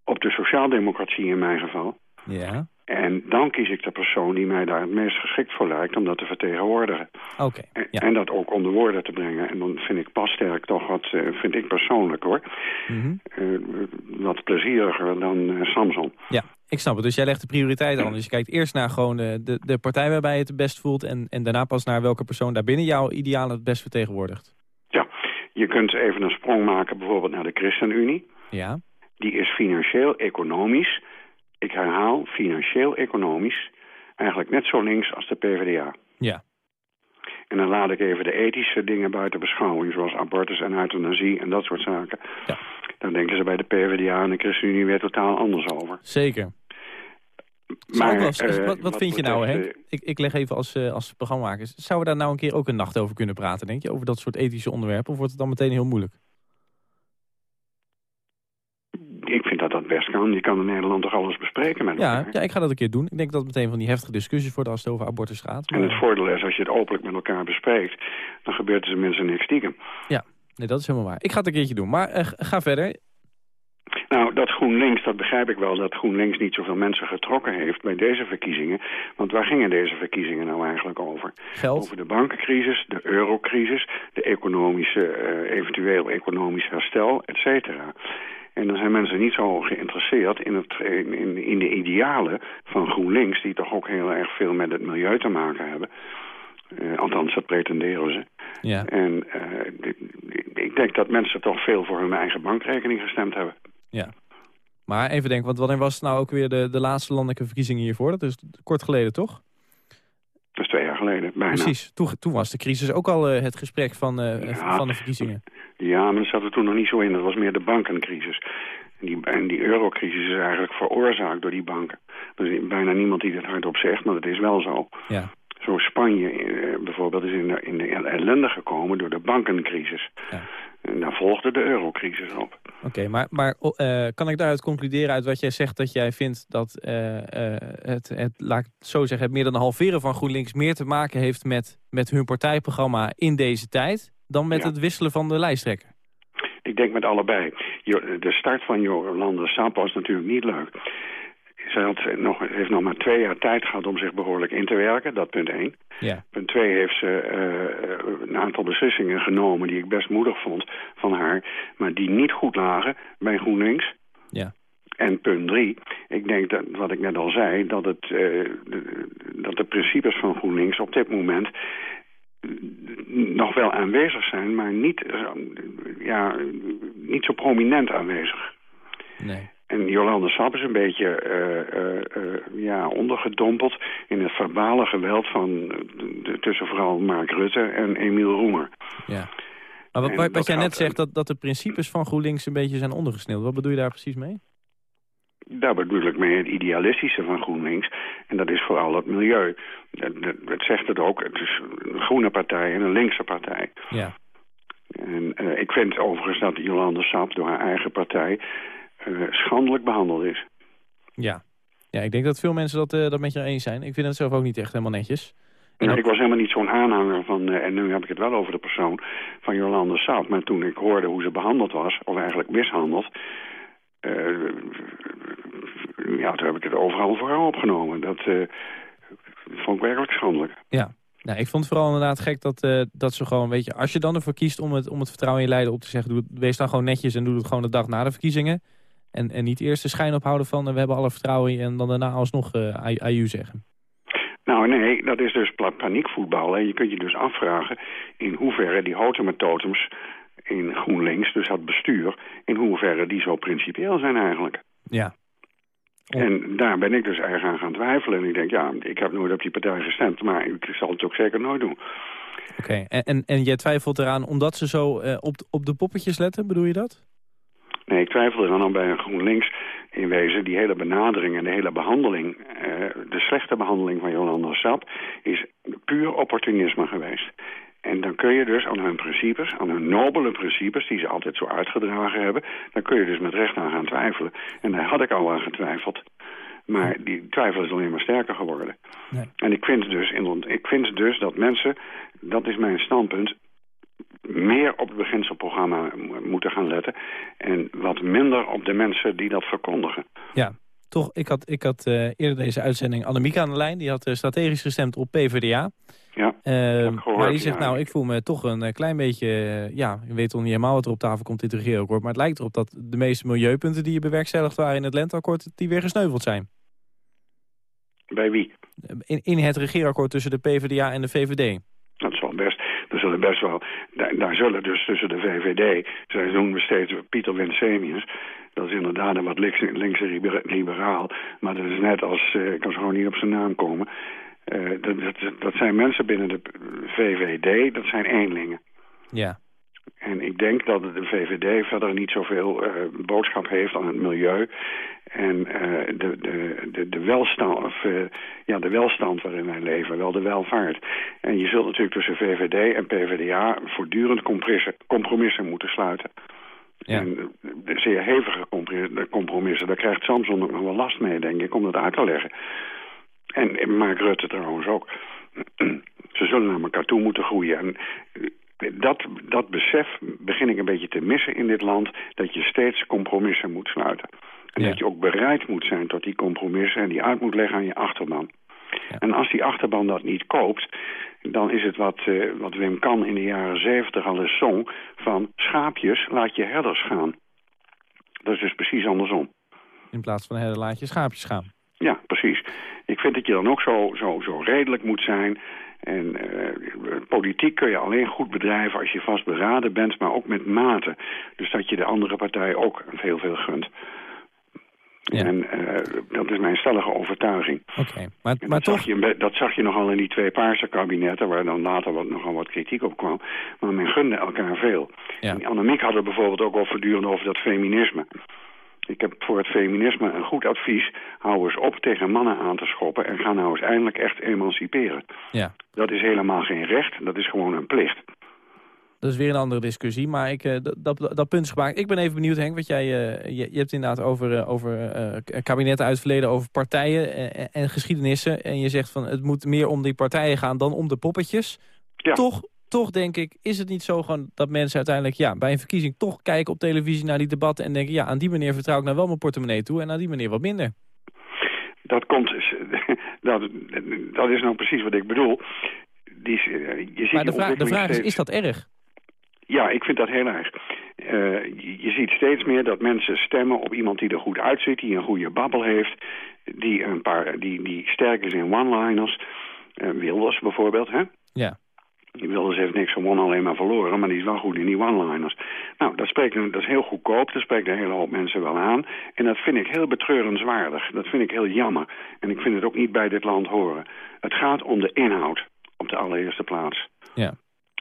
op de sociaaldemocratie in mijn geval. Ja. En dan kies ik de persoon die mij daar het meest geschikt voor lijkt om dat te vertegenwoordigen. Oké. en, ja. en, dat ook onder woorden te brengen. En dan vind ik Plasterk toch wat, uh, vind ik persoonlijk hoor, mm -hmm. uh, wat plezieriger dan uh, Samson. Ja, ik snap het. Dus jij legt de prioriteit aan. Dus je kijkt eerst naar gewoon de, de, de partij waarbij je het het best voelt... En, en daarna pas naar welke persoon daar binnen jouw idealen het best vertegenwoordigt. Ja, je kunt even een sprong maken bijvoorbeeld naar de ChristenUnie. Ja. Die is financieel, economisch, ik herhaal, financieel, economisch, eigenlijk net zo links als de PvdA. Ja. En dan laat ik even de ethische dingen buiten beschouwing, zoals abortus en euthanasie en dat soort zaken. Ja. Dan denken ze bij de PvdA en de ChristenUnie weer totaal anders over. Zeker. Maar, uh, wat, wat, wat vind je nou, Henk? Ik, ik leg even als, uh, als. Zouden we daar nou een keer ook een nacht over kunnen praten, denk je? Over dat soort ethische onderwerpen? Of wordt het dan meteen heel moeilijk? Ik vind dat dat best kan. Je kan in Nederland toch alles bespreken met ja, elkaar. ja, ik ga dat een keer doen. Ik denk dat het meteen van die heftige discussies wordt als het over abortus gaat. En het voordeel is, als je het openlijk met elkaar bespreekt... dan gebeurt er mensen niks stiekem. Ja, nee, dat is helemaal waar. Ik ga het een keertje doen. Maar uh, ga verder. Nou, dat GroenLinks, dat begrijp ik wel, dat GroenLinks niet zoveel mensen getrokken heeft bij deze verkiezingen. Want waar gingen deze verkiezingen nou eigenlijk over? Geld. Over de bankencrisis, de eurocrisis, de economische, uh, eventueel economisch herstel, et cetera. En dan zijn mensen niet zo geïnteresseerd in, het, in, in de idealen van GroenLinks... die toch ook heel erg veel met het milieu te maken hebben. Uh, althans, dat pretenderen ze. Ja. En uh, ik denk dat mensen toch veel voor hun eigen bankrekening gestemd hebben. Ja. Maar even denken, want wanneer was het nou ook weer de, de laatste landelijke verkiezingen hiervoor? Dat is kort geleden, toch? Dat is twee jaar geleden, bijna. Precies. Toen, toen was de crisis ook al uh, het gesprek van, uh, ja, van de verkiezingen. Ja, maar dat zat er toen nog niet zo in. Dat was meer de bankencrisis. En die, en die eurocrisis is eigenlijk veroorzaakt door die banken. Er is bijna niemand die het hardop zegt, maar dat is wel zo. Ja. Zo Spanje uh, bijvoorbeeld is in de, in de ellende gekomen door de bankencrisis. Ja. En daar volgde de eurocrisis op. Oké, okay, maar, maar uh, kan ik daaruit concluderen uit wat jij zegt... dat jij vindt dat uh, het, het, laat ik zo zeggen... het meer dan halveren van GroenLinks meer te maken heeft... met, met hun partijprogramma in deze tijd... dan met Ja. het wisselen van de lijsttrekker? Ik denk met allebei. De start van Jolanda Sap was natuurlijk niet leuk. Zij had nog, heeft nog maar twee jaar tijd gehad om zich behoorlijk in te werken, dat punt één. Ja. Punt twee heeft ze eh, een aantal beslissingen genomen die ik best moedig vond van haar, maar die niet goed lagen bij GroenLinks. Ja. En punt drie, ik denk dat, wat ik net al zei, dat, het, eh, de, dat de principes van GroenLinks op dit moment eh, nog wel aanwezig zijn, maar niet, ja, niet zo prominent aanwezig. Nee. En Jolande Sap is een beetje uh, uh, uh, ja, ondergedompeld in het verbale geweld van de, tussen vooral Mark Rutte en Emiel Roemer. Ja. Maar wat, En wat dat jij gaat, net zegt, dat, dat de principes van GroenLinks een beetje zijn ondergesneeuwd. Wat bedoel je daar precies mee? Daar bedoel ik mee het idealistische van GroenLinks. En dat is vooral het milieu. Het, zegt het ook, het is een groene partij en een linkse partij. Ja. En uh, ik vind overigens dat Jolande Sap door haar eigen partij schandelijk behandeld is. Ja. ja, ik denk dat veel mensen dat, uh, dat met je eens zijn. Ik vind het zelf ook niet echt helemaal netjes. Ik was helemaal niet zo'n aanhanger van, en nu heb ik het wel over de persoon, van Jolande Sap. Maar toen ik hoorde hoe ze behandeld was, of eigenlijk mishandeld, ja, toen heb ik het overal voor haar opgenomen. Dat vond ik werkelijk schandelijk. Ja, nou, ik vond het vooral inderdaad gek dat, dat ze gewoon, weet je, als je dan ervoor kiest om het, om het vertrouwen in je leider op te zeggen, doe, wees dan gewoon netjes en doe het gewoon de dag na de verkiezingen. En, en niet eerst de schijn ophouden van uh, we hebben alle vertrouwen in en dan daarna alsnog uh, AU zeggen. Nou nee, dat is dus paniekvoetbal. En je kunt je dus afvragen in hoeverre die houten totems in GroenLinks, dus het bestuur, in hoeverre die zo principieel zijn eigenlijk. Ja, en daar ben ik dus erg aan gaan twijfelen. En ik denk, ja, ik heb nooit op die partij gestemd, maar ik zal het ook zeker nooit doen. Oké, en, en, en jij twijfelt eraan omdat ze zo uh, op, op de poppetjes letten, bedoel je dat? Nee, ik twijfel eraan om bij een GroenLinks in wezen die hele benadering en de hele behandeling, uh, de slechte behandeling van Jolanda Sap, is puur opportunisme geweest. En dan kun je dus aan hun principes, aan hun nobele principes... die ze altijd zo uitgedragen hebben... dan kun je dus met recht aan gaan twijfelen. En daar had ik al aan getwijfeld. Maar die twijfel is alleen maar sterker geworden. Nee. En ik vind, dus, ik vind dus dat mensen, dat is mijn standpunt... meer op het beginselprogramma moeten gaan letten... en wat minder op de mensen die dat verkondigen. Ja, toch, ik had, ik had uh, eerder deze uitzending Annemiek aan de lijn. Die had uh, strategisch gestemd op PvdA. Ja, uh, maar die zegt, nou, ik voel me toch een klein beetje... ja, je weet toch niet helemaal wat er op tafel komt in het regeerakkoord... maar het lijkt erop dat de meeste milieupunten die je bewerkstelligd waren in het lenteakkoord... die weer gesneuveld zijn. Bij wie? In, in het regeerakkoord tussen de PvdA en de VVD. Best. Er zullen best wel, daar, daar, zullen dus tussen de VVD, zij noemen steeds Pieter Winsemius, dat is inderdaad een wat linkse, linkse liberaal, maar dat is net als, uh, ik kan zo gewoon niet op zijn naam komen, uh, dat, dat, dat, zijn mensen binnen de VVD, dat zijn eenlingen. Ja. En ik denk dat de VVD verder niet zoveel uh, boodschap heeft aan het milieu. En uh, de, de, de, de, welstand, of, uh, ja, de welstand waarin wij leven, wel de welvaart. En je zult natuurlijk tussen VVD en PvdA voortdurend compromissen moeten sluiten. Ja. En de zeer hevige compromissen, daar krijgt Samson nog wel last mee, denk ik, om dat uit te leggen. En Mark Rutte trouwens ook. Ze zullen naar elkaar toe moeten groeien. En dat, dat besef begin ik een beetje te missen in dit land... dat je steeds compromissen moet sluiten. En dat je ook bereid moet zijn tot die compromissen... en die uit moet leggen aan je achterban. En als die achterban dat niet koopt... dan is het wat, uh, wat Wim Kan in de jaren zeventig al eens zong... van schaapjes laat je herders gaan. Dat is dus precies andersom. In plaats van herder laat je schaapjes gaan. Ja, precies. Ik vind dat je dan ook zo, zo, zo redelijk moet zijn... En uh, politiek kun je alleen goed bedrijven als je vastberaden bent, maar ook met mate. Dus dat je de andere partij ook veel, veel gunt. Ja. En uh, dat is mijn stellige overtuiging. Oké, maar, maar dat toch... Zag je, dat zag je nogal in die twee paarse kabinetten... waar dan later wat, nogal wat kritiek op kwam. Maar men gunde elkaar veel. Ja. En Annemiek had het bijvoorbeeld ook al voortdurend over dat feminisme. Ik heb voor het feminisme een goed advies. Hou eens op tegen mannen aan te schoppen en ga nou eens eindelijk echt emanciperen. Ja. Dat is helemaal geen recht, dat is gewoon een plicht. Dat is weer een andere discussie, maar ik, uh, dat, dat, punt is gemaakt. Ik ben even benieuwd, Henk, wat jij, uh, je, je, hebt inderdaad over, uh, over kabinetten uit het verleden, over partijen en, en geschiedenissen. En je zegt van het moet meer om die partijen gaan dan om de poppetjes. Ja. Toch toch denk ik, is het niet zo gewoon dat mensen uiteindelijk ja, bij een verkiezing toch kijken op televisie naar die debatten en denken, ja, aan die manier vertrouw ik nou wel mijn portemonnee toe en aan die manier wat minder. Dat komt, dat, dat is nou precies wat ik bedoel. Die, je ziet maar de, vraag, de vraag is, is dat erg? Ja, ik vind dat heel erg. Uh, je, je, ziet steeds meer dat mensen stemmen op iemand die er goed uitziet, die een goede babbel heeft, die, een paar, die, die sterk is in one-liners. Uh, Wilders bijvoorbeeld, hè? Ja. Die Wilders heeft niks gewonnen, alleen maar verloren, maar die is wel goed in die one-liners. Nou, dat, spreekt, dat is heel goedkoop, dat spreekt een hele hoop mensen wel aan. En dat vind ik heel betreurenswaardig, dat vind ik heel jammer. En ik vind het ook niet bij dit land horen. Het gaat om de inhoud, op de allereerste plaats. Ja.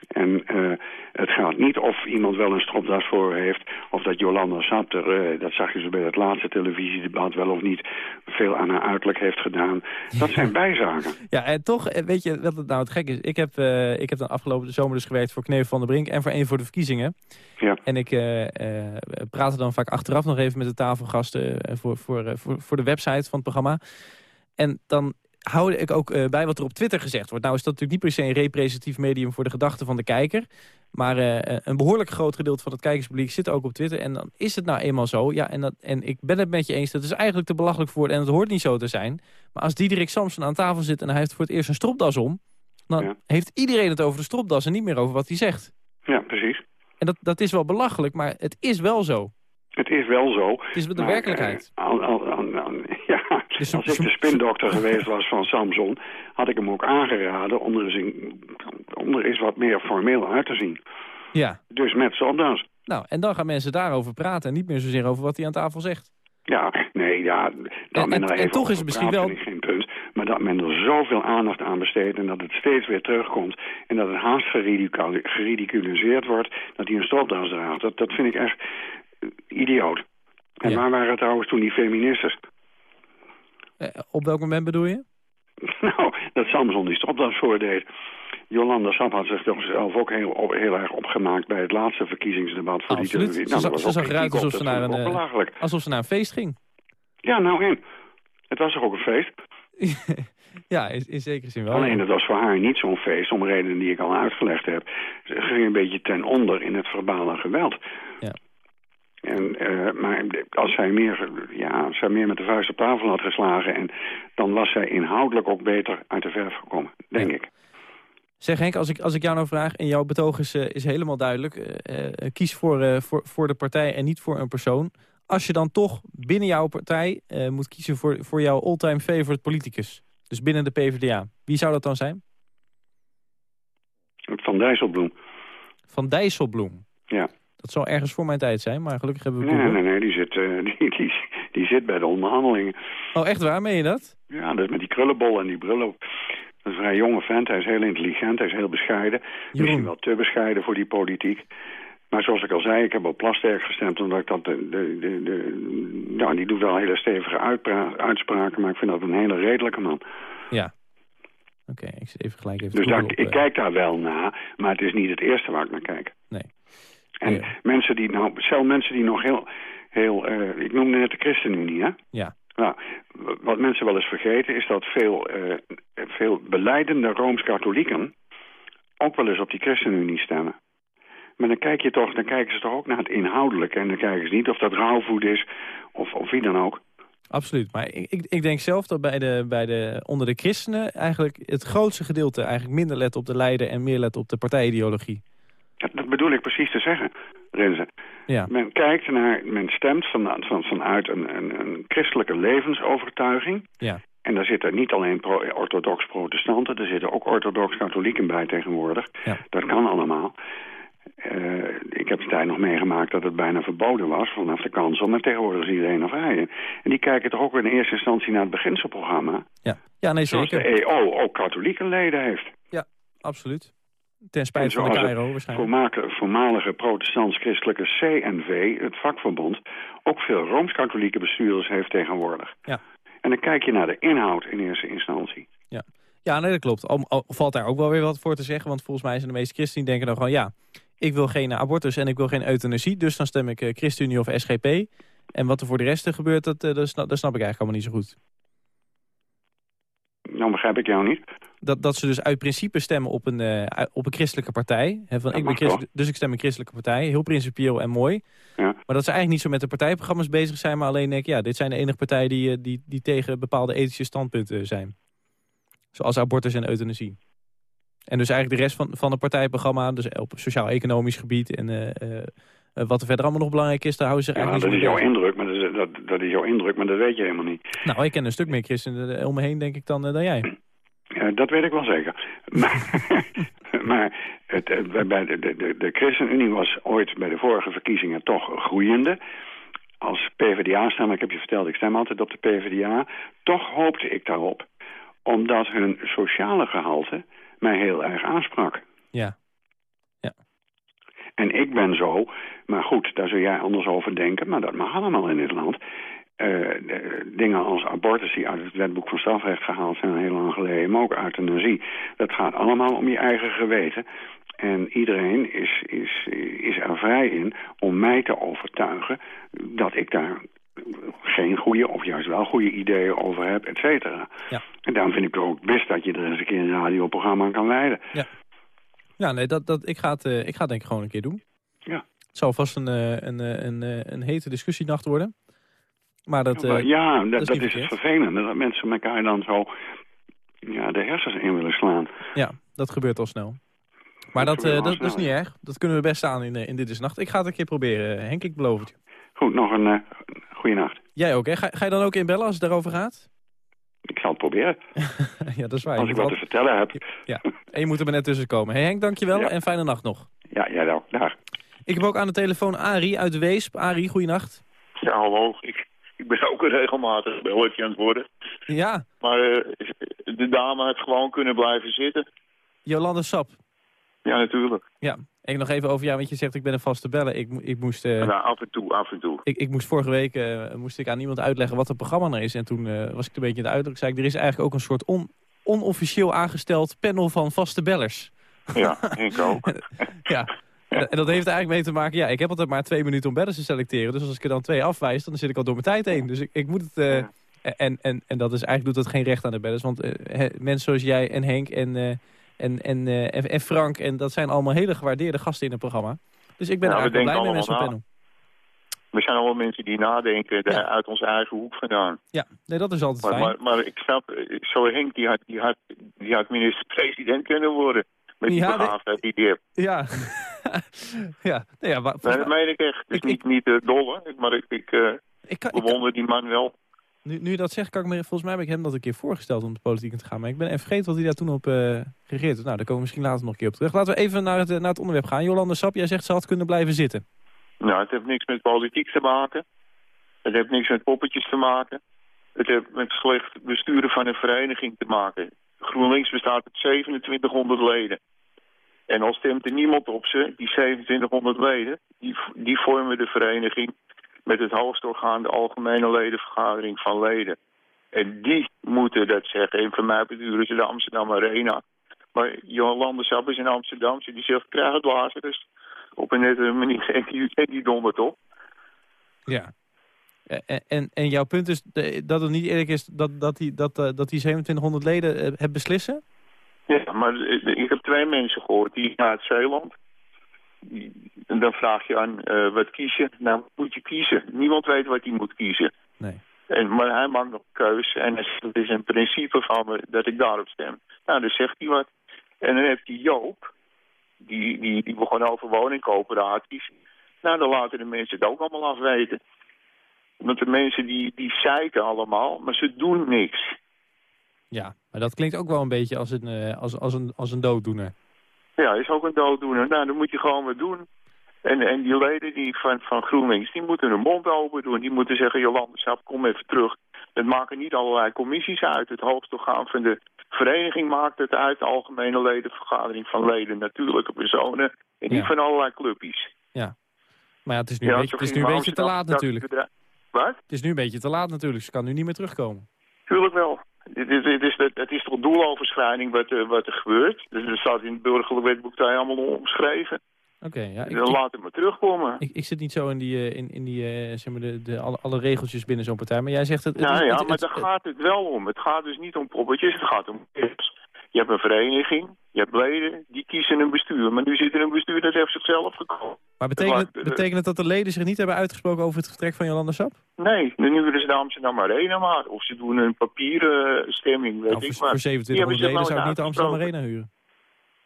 En uh, het gaat niet of iemand wel een stropdas voor heeft... of dat Jolanda Satter, uh, dat zag je zo bij het laatste televisiedebat... wel of niet veel aan haar uiterlijk heeft gedaan. Dat zijn bijzaken. Ja, en toch, eh, weet je wat het nou het gek is? Ik heb, uh, ik heb dan afgelopen zomer dus gewerkt voor Knevel van der Brink... en voor één voor de verkiezingen. Ja. En ik praatte dan vaak achteraf nog even met de tafelgasten... voor, voor, voor, voor de website van het programma. En dan hou ik ook uh, bij wat er op Twitter gezegd wordt. Nou is dat natuurlijk niet per se een representatief medium voor de gedachten van de kijker. Maar uh, een behoorlijk groot gedeelte van het kijkerspubliek zit ook op Twitter. En dan is het nou eenmaal zo. Ja, en, dat, en ik ben het met je eens, dat is eigenlijk te belachelijk voor en het hoort niet zo te zijn. Maar als Diederik Samson aan tafel zit en hij heeft voor het eerst een stropdas om... dan ja. heeft iedereen het over de stropdas en niet meer over wat hij zegt. Ja, precies. En dat, dat is wel belachelijk, maar het is wel zo. Het is wel zo. Het is de werkelijkheid. Al, al, dus als ik de spindokter geweest was van Samson... had ik hem ook aangeraden om er eens, in, om er eens wat meer formeel uit te zien. Ja. Dus met stropdas. Nou, en dan gaan mensen daarover praten... en niet meer zozeer over wat hij aan tafel zegt. Ja, nee, ja. Dat en, men er en, even en toch is het misschien wel... geen punt. Maar dat men er zoveel aandacht aan besteedt... en dat het steeds weer terugkomt... en dat het haast geridiculiseerd wordt... dat hij een stropdas draagt. Dat, dat vind ik echt idioot. En Ja. waar waren trouwens toen die feministes? Eh, op welk moment bedoel je? nou, dat Samson die voordeed. Jolanda Sap had zichzelf ook heel, heel erg opgemaakt bij het laatste verkiezingsdebat voor Absoluut. die televisie. Ze zag- dat ze was ook zag eruit alsof ze naar een, eh. Alsof ze naar een feest ging. Ja, nou in. Het was toch ook een feest? ja, in, in zekere zin wel. Alleen het was voor haar niet zo'n feest, om redenen die ik al uitgelegd heb. Ze ging een beetje ten onder in het verbale geweld. Ja. En, eh, maar als zij, meer, ja, als zij meer met de vuist op tafel had geslagen... En, dan was zij inhoudelijk ook beter uit de verf gekomen, denk Ja. ik. Zeg Henk, als ik, als ik jou nou vraag, en jouw betoog is, eh, is helemaal duidelijk... eh, kies voor, voor, voor de partij en niet voor een persoon. Als je dan toch binnen jouw partij moet kiezen voor, voor jouw all-time favorite politicus... dus binnen de PvdA, wie zou dat dan zijn? Van Dijsselbloem. Van Dijsselbloem. Ja. Dat zal ergens voor mijn tijd zijn, maar gelukkig hebben we Nee, nee, nee, nee die, zit, eh, die, die, die zit bij de onderhandelingen. Oh, echt waar? Meen je dat? Ja, dat is met die krullenbol en die bril op. Dat is een vrij jonge vent, hij is heel intelligent, hij is heel bescheiden. Misschien wel te bescheiden voor die politiek. Maar zoals ik al zei, ik heb op Plasterk gestemd... omdat ik dat... De, de, de, de- nou, die doet wel hele stevige uitspraken... maar ik vind dat een hele redelijke man. Ja. Oké, ik zit even gelijk even Dus daar, op, ik eh, kijk daar wel naar, maar het is niet het eerste waar ik naar kijk. Nee. En Ja. mensen die nou... Zelf mensen die nog heel... heel eh, ik noemde net de ChristenUnie, hè? Ja. Nou, wat mensen wel eens vergeten is dat veel, eh, veel beleidende Rooms-Katholieken ook wel eens op die ChristenUnie stemmen. Maar dan, kijk je toch, dan kijken ze toch ook naar het inhoudelijke. En dan kijken ze niet of dat rauwvoed is of, of wie dan ook. Absoluut, maar ik, ik, ik denk zelf dat bij de, bij de, onder de christenen eigenlijk het grootste gedeelte eigenlijk minder let op de leider en meer let op de partijideologie. Dat, bedoel ik precies te zeggen, Renze. Ja, Men kijkt naar, men stemt van, van, vanuit een, een, een christelijke levensovertuiging. ja, En daar zitten niet alleen pro- orthodox protestanten, er zitten ook orthodox katholieken bij tegenwoordig. Ja. Dat kan allemaal. Eh, ik heb de tijd nog meegemaakt dat het bijna verboden was vanaf de kansel, maar tegenwoordig is iedereen er vrij in. En die kijken toch ook in eerste instantie naar het beginselprogramma. ja. ja nee Zoals de EO ook katholieke leden heeft. Absoluut. Ten spijt van de Cairo waarschijnlijk. voormalige, voormalige protestants-christelijke CNV, het vakverbond, ook veel Rooms-katholieke bestuurders heeft tegenwoordig. Ja. En dan kijk je naar de inhoud in eerste instantie. Ja, nee, dat klopt. Al, al valt daar ook wel weer wat voor te zeggen. Want volgens mij zijn de meeste christenen die denken dan gewoon... ja, ik wil geen abortus en ik wil geen euthanasie. Dus dan stem ik eh, ChristenUnie of SGP. En wat er voor de rest gebeurt, dat, eh, dat, snap, dat snap ik eigenlijk allemaal niet zo goed. Nou begrijp ik jou niet. Dat, dat ze dus uit principe stemmen op een, eh, op een christelijke partij. Hè, van, Dat ik ben christelijk, dus ik stem een christelijke partij. Heel principieel en mooi. Ja. Maar dat ze eigenlijk niet zo met de partijprogramma's bezig zijn... maar alleen denken, ja, dit zijn de enige partijen die, eh, die, die tegen bepaalde ethische standpunten zijn. Zoals abortus en euthanasie. En dus eigenlijk de rest van, van het partijprogramma... dus op sociaal-economisch gebied en eh, eh, eh, wat er verder allemaal nog belangrijk is... daar houden ze Ja, eigenlijk dat is jouw indruk, maar dat, is- dat, dat is jouw indruk, maar dat weet je helemaal niet. Nou, ik ken een stuk meer christenen eh, om me heen, denk ik, dan, eh, dan jij. Ja, dat weet ik wel zeker. Maar, maar het, eh, bij- de, de, de, ChristenUnie was ooit bij de vorige verkiezingen toch groeiende. Als PvdA-stemmer, ik heb je verteld, ik stem altijd op de PvdA. Toch hoopte ik daarop, omdat hun sociale gehalte mij heel erg aansprak. Ja. En ik ben zo, maar goed, daar zul jij anders over denken, maar dat mag allemaal in dit land. Uh, dingen als abortus die uit het wetboek van strafrecht gehaald zijn heel lang geleden, maar ook euthanasie. Dat gaat allemaal om je eigen geweten. En iedereen is, is, is er vrij in om mij te overtuigen dat ik daar geen goede of juist wel goede ideeën over heb, et cetera. Ja. En daarom vind ik het ook best dat je er eens een keer een radioprogramma kan leiden. Ja, ja nee, dat, dat, ik, ga het, uh, ik ga het denk ik gewoon een keer doen. Ja. Het zal vast een, een, een, een, een hete discussienacht worden. Maar dat, ja, ja dat, dat, is het vervelende. Dat mensen elkaar dan zo ja, de hersens in willen slaan. Ja, dat gebeurt al snel. Maar dat, dat, dat, is niet erg. Dat kunnen we best aan in, in Dit is Nacht. Ik ga het een keer proberen, Henk. Ik beloof het je. Goed, nog een uh, goede nacht. Jij ook, hè? Ga, ga, je dan ook inbellen als het daarover gaat? Ik zal het proberen. ja, dat is waar. Als ik wat te vertellen heb. ja, en je moet er maar net tussen komen. Hey Henk, dankjewel en fijne nacht nog. Ja, jij ook. Dag. Ik heb ook aan de telefoon Arie uit Weesp. Arie, goeienacht. Ja, hallo. Ik, ik ben ook een regelmatig belletje aan het worden. Ja. Maar uh, de dame had gewoon kunnen blijven zitten. Jolande Sap. Ja, natuurlijk. Ja, ik nog even over jou, want je zegt ik ben een vaste bellen. Ik, ik moest... Uh, nou, af en toe, af en toe. Ik, ik moest vorige week uh, moest ik aan iemand uitleggen wat het programma nou is. En toen uh, was ik een beetje in de uitdruk. Zei ik, er is eigenlijk ook een soort on, onofficieel aangesteld panel van vaste bellers. Ja, ik ook. ja. En dat heeft er eigenlijk mee te maken, ja, ik heb altijd maar twee minuten om bellers te selecteren. Dus als ik er dan twee afwijs, dan zit ik al door mijn tijd heen. Dus ik, ik moet het... Ja. En, en, en dat is eigenlijk doet dat geen recht aan de bellers. Want mensen zoals jij en Henk en en, en, uh, en, en, Frank. En dat zijn allemaal hele gewaardeerde gasten in het programma. Dus ik ben nou, eigenlijk blij mee met zo'n panel. We zijn allemaal mensen die nadenken ja. uit onze eigen hoek vandaan. Ja, nee, dat is altijd maar, fijn. Maar, maar ik snap, zo Henk, die had, die had, die had minister-president kunnen worden. Met die begaafdheid die heeft. Ja. ja. Nee, ja maar, nee, dat meen ik echt. Het is ik, niet, niet uh, dolle, maar ik, ik, uh, ik kan, bewonder die man wel. Nu, nu je dat zegt, kan ik me, volgens mij heb ik hem dat een keer voorgesteld om de politiek in te gaan. Maar ik ben even vergeten wat hij daar toen op uh, gereageerd heeft. Nou, daar komen we misschien later nog een keer op terug. Laten we even naar het, naar het onderwerp gaan. Jolande Sap, jij zegt ze had kunnen blijven zitten. Nou, het heeft niks met politiek te maken. Het heeft niks met poppetjes te maken. Het heeft met slecht besturen van een vereniging te maken. GroenLinks bestaat uit 2700 leden. En al stemt er niemand op ze, die 2700 leden, die, die vormen de vereniging met het hoogste de algemene ledenvergadering van leden. En die moeten dat zeggen. En voor mij beduren ze de Amsterdam Arena. Maar Jolande Sap is in Amsterdam, die zegt krijg het. Dus op een nette manier en die, en die dondert op. Ja. En, en, en jouw punt is dat het niet eerlijk is dat, dat, die, dat, dat die 2700 leden het beslissen? Ja, maar ik heb twee mensen gehoord die naar het Zeeland. En dan vraag je aan, uh, wat kies je? Nou, moet je kiezen. Niemand weet wat hij moet kiezen. Nee. En, maar hij maakt nog keuze en het is een principe van me dat ik daarop stem. Nou, dan zegt hij wat. En dan heb je Joop, die, die, die begon over woningcoöperaties. Nou, dan laten de mensen het ook allemaal afweten. Want de mensen die, die zeiken allemaal, maar ze doen niks. Ja, maar dat klinkt ook wel een beetje als een, uh, als, als een, als een dooddoener. Ja, is ook een dooddoener. Nou, dan moet je gewoon wat doen. En, en die leden die van, van GroenLinks, die moeten hun mond open doen. Die moeten zeggen, Jolande Sap, kom even terug. Het maken niet allerlei commissies uit. Het hoogste orgaan van de vereniging maakt het uit. De algemene ledenvergadering van leden, natuurlijke personen. En niet van allerlei clubjes. Ja, maar ja, het is nu, ja, een, beetje, het is nu een beetje te laat natuurlijk. Wat? Het is nu een beetje te laat natuurlijk. Ze kan nu niet meer terugkomen. Tuurlijk wel. Het is, het, is, het is toch doeloverschrijding wat, wat er gebeurt. Dus er staat in het burgerlijk wetboek daar allemaal omschreven. Oké, ja. Ik, dan laat het maar terugkomen. Ik, ik zit niet zo in die, in, in die zeg maar de, de, alle, alle regeltjes binnen zo'n partij. Maar jij zegt het... het nou ja, het, maar daar gaat het wel om. Het gaat dus niet om poppetjes, het gaat om Je hebt een vereniging, je hebt leden, die kiezen een bestuur. Maar nu zit er een bestuur dat heeft zichzelf gekozen. Maar betekent het, betekent het dat de leden zich niet hebben uitgesproken over het vertrek van Jolanda Sap? Nee, nu willen ze de Amsterdam Arena maar. Of ze doen een papieren stemming, weet nou, ik voor, maar. Voor 2700 leden zou ik niet de Amsterdam Arena huren.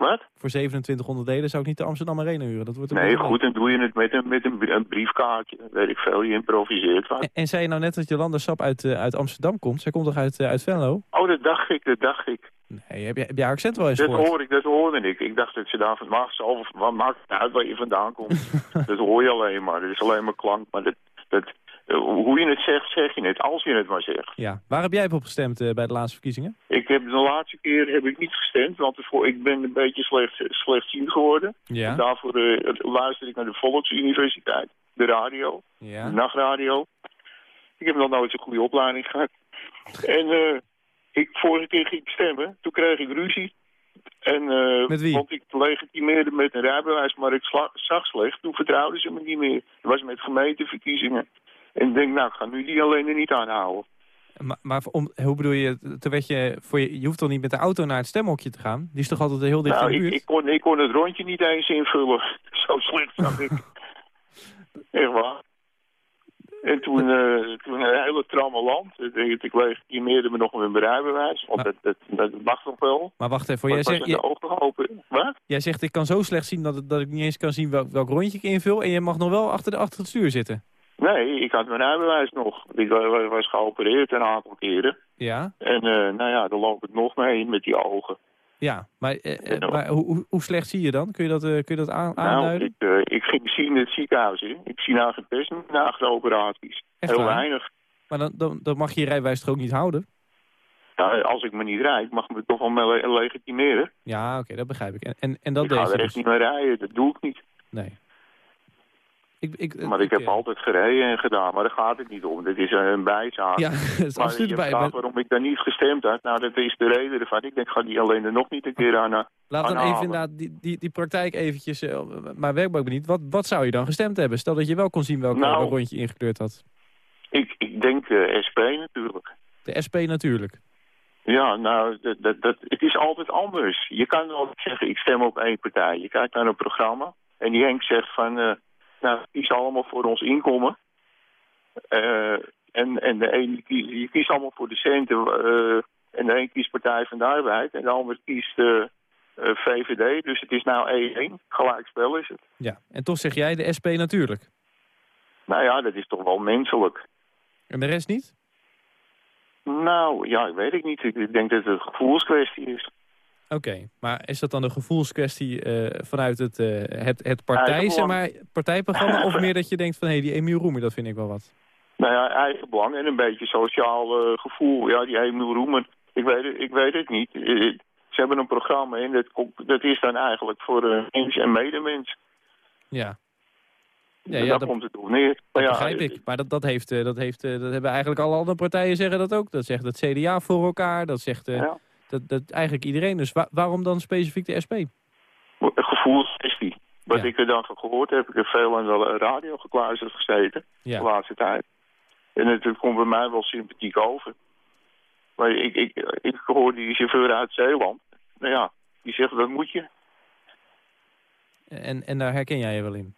Wat? Voor 2700 leden zou ik niet de Amsterdam Arena huren. Dat wordt nee, goed, dan doe je het met een, met een, een briefkaartje. Weet ik veel, je improviseert wat. En, en zei je nou net dat Jolanda Sap uit, uh, uit Amsterdam komt? Zij komt toch uit, uh, uit Venlo? Oh, dat dacht ik, dat dacht ik. Nee, heb je, heb je haar accent wel eens dat gehoord? Hoor ik, dat hoorde ik. Ik dacht dat ze daar van zelf, wat maakt het uit waar je vandaan komt. dat hoor je alleen maar. Dat is alleen maar klank. Maar dat, dat, hoe je het zegt, zeg je het, als je het maar zegt. Ja. Waar heb jij op gestemd bij de laatste verkiezingen? Ik heb de laatste keer heb ik niet gestemd, want ik ben een beetje slecht, slechtziend geworden. Ja. daarvoor luister ik naar de Volksuniversiteit, de radio, ja. de nachtradio. Ik heb nog nooit zo'n goede opleiding gehad. En uh, ik, vorige keer ging stemmen, toen kreeg ik ruzie. En, uh, met wie? Want ik legitimeerde met een rijbewijs, maar ik zag slecht. Toen vertrouwden ze me niet meer. Dat was met gemeenteverkiezingen. En ik denk, nou, ik ga nu die alleen er niet aanhouden. Maar, maar om, hoe bedoel je, toen werd je, voor je, je hoeft toch niet met de auto naar het stemhokje te gaan? Die is toch altijd heel dicht nou, in de buurt? Ik, ik, kon, ik kon het rondje niet eens invullen. Zo slecht zag ik. Echt waar. En toen, uh, toen een hele tramme land. Ik, ik legitimeerde me nog met mijn rijbewijs. Want dat, dat, dat mag toch wel. Maar wacht even, jij zegt... Je, ogen open. Wat? Jij zegt, ik kan zo slecht zien dat, dat ik niet eens kan zien welk, welk rondje ik invul. En je mag nog wel achter, de, achter het stuur zitten. Nee, ik had mijn rijbewijs nog. Ik was geopereerd een aantal keren. Ja? En uh, nou ja, dan loop ik nog mee met die ogen. Ja, maar, uh, maar hoe, hoe, slecht zie je dan? Kun je dat, kun je dat aan, nou, aanduiden? Nou, ik, ik ging zien in het ziekenhuis. Hè. Ik zie nou geen pest na de operaties. Echt Heel waar? weinig. Maar dan, dan, dan mag je je rijbewijs toch ook niet houden? Ja, als ik me niet rijd, mag me toch wel le legitimeren. Ja, oké, okay, dat begrijp ik. En, en, en dat ik ga er dus. echt niet meer rijden, dat doe ik niet. Nee. Ik, ik, maar ik, heb altijd gereden en gedaan, maar daar gaat het niet om. Dit is een bijzaak. Ja, dat is maar absoluut je bij. vraagt waarom ik daar niet gestemd had. Nou, dat is de reden ervan. Ik denk, ga die alleen er nog niet een keer aan Laat dan even inderdaad die, die, die praktijk eventjes, uh, maar werkbaar niet. Wat, wat zou je dan gestemd hebben? Stel dat je wel kon zien welk, nou, rondje ingekleurd had. Ik, ik denk uh, SP natuurlijk. De SP natuurlijk. Ja, nou, dat, dat, dat, het is altijd anders. Je kan wel zeggen, ik stem op één partij. Je kijkt naar een programma en die Henk zegt van... Uh, nou, kies allemaal voor ons inkomen. Uh, en, en de een kiest, je kiest allemaal voor de centen. Uh, en de een kiest Partij van de Arbeid. En de ander kiest uh, VVD. Dus het is nou 1-1. Gelijkspel is het. Ja, en toch zeg jij de SP natuurlijk. Nou ja, dat is toch wel menselijk. En de rest niet? Nou, ja, ik weet ik niet. Ik denk dat het een gevoelskwestie is. Oké, okay, maar is dat dan een gevoelskwestie uh, vanuit het, uh, het, het partij, zeg maar, partijprogramma... of meer dat je denkt van, hé, hey, die Emiel Roemer, dat vind ik wel wat? Nou ja, eigen belang en een beetje sociaal uh, gevoel. Ja, die Emiel Roemer, ik weet, het, ik weet het niet. Ze hebben een programma en dat, dat is dan eigenlijk voor een mens en medemens. Ja. Ja, ja, daar dat, komt het op neer. Maar dat ja, begrijp ik. Maar dat, dat, heeft, dat, heeft, dat hebben eigenlijk alle andere partijen zeggen dat ook. Dat zegt het CDA voor elkaar, dat zegt... Ja. Dat, dat eigenlijk iedereen. Dus wa waarom dan specifiek de SP? Gevoelskwestie. Wat ja. ik er dan gehoord heb, ik heb veel aan de radio gekluisterd gezeten. Ja. De laatste tijd. En het, komt bij mij wel sympathiek over. Maar ik, ik, ik hoor die chauffeur uit Zeeland. Nou ja, die zegt dat moet je. En, en daar herken jij je wel in?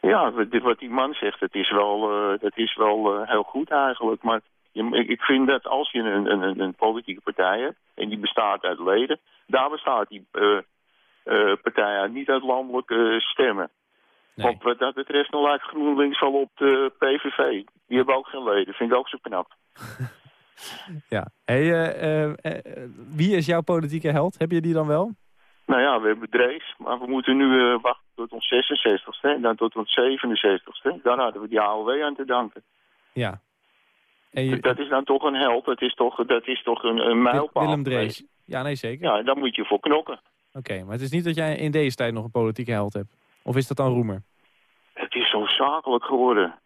Ja, wat die man zegt, dat is wel, uh, dat is wel uh, heel goed eigenlijk. Maar je, ik vind dat als je een, een, een politieke partij hebt, en die bestaat uit leden, daar bestaat die uh, uh, partij uit, niet uit landelijke uh, stemmen. Nee. Want wat dat betreft, dan lijkt GroenLinks al op de PVV. Die hebben ook geen leden, vind ik ook zo knap. ja. Hey, wie is jouw politieke held? Heb je die dan wel? Nou ja, we hebben Drees, maar we moeten nu wachten tot ons 66ste en dan tot ons 67ste. Dan hadden we die AOW aan te danken. Ja, je... Dat is dan toch een held, dat is toch, dat is toch een, een mijlpaal. Willem Drees. Ja, nee, zeker. Ja, daar moet je voor knokken. Oké, okay, maar het is niet dat jij in deze tijd nog een politieke held hebt? Of is dat dan Roemer? Het is zo zakelijk geworden.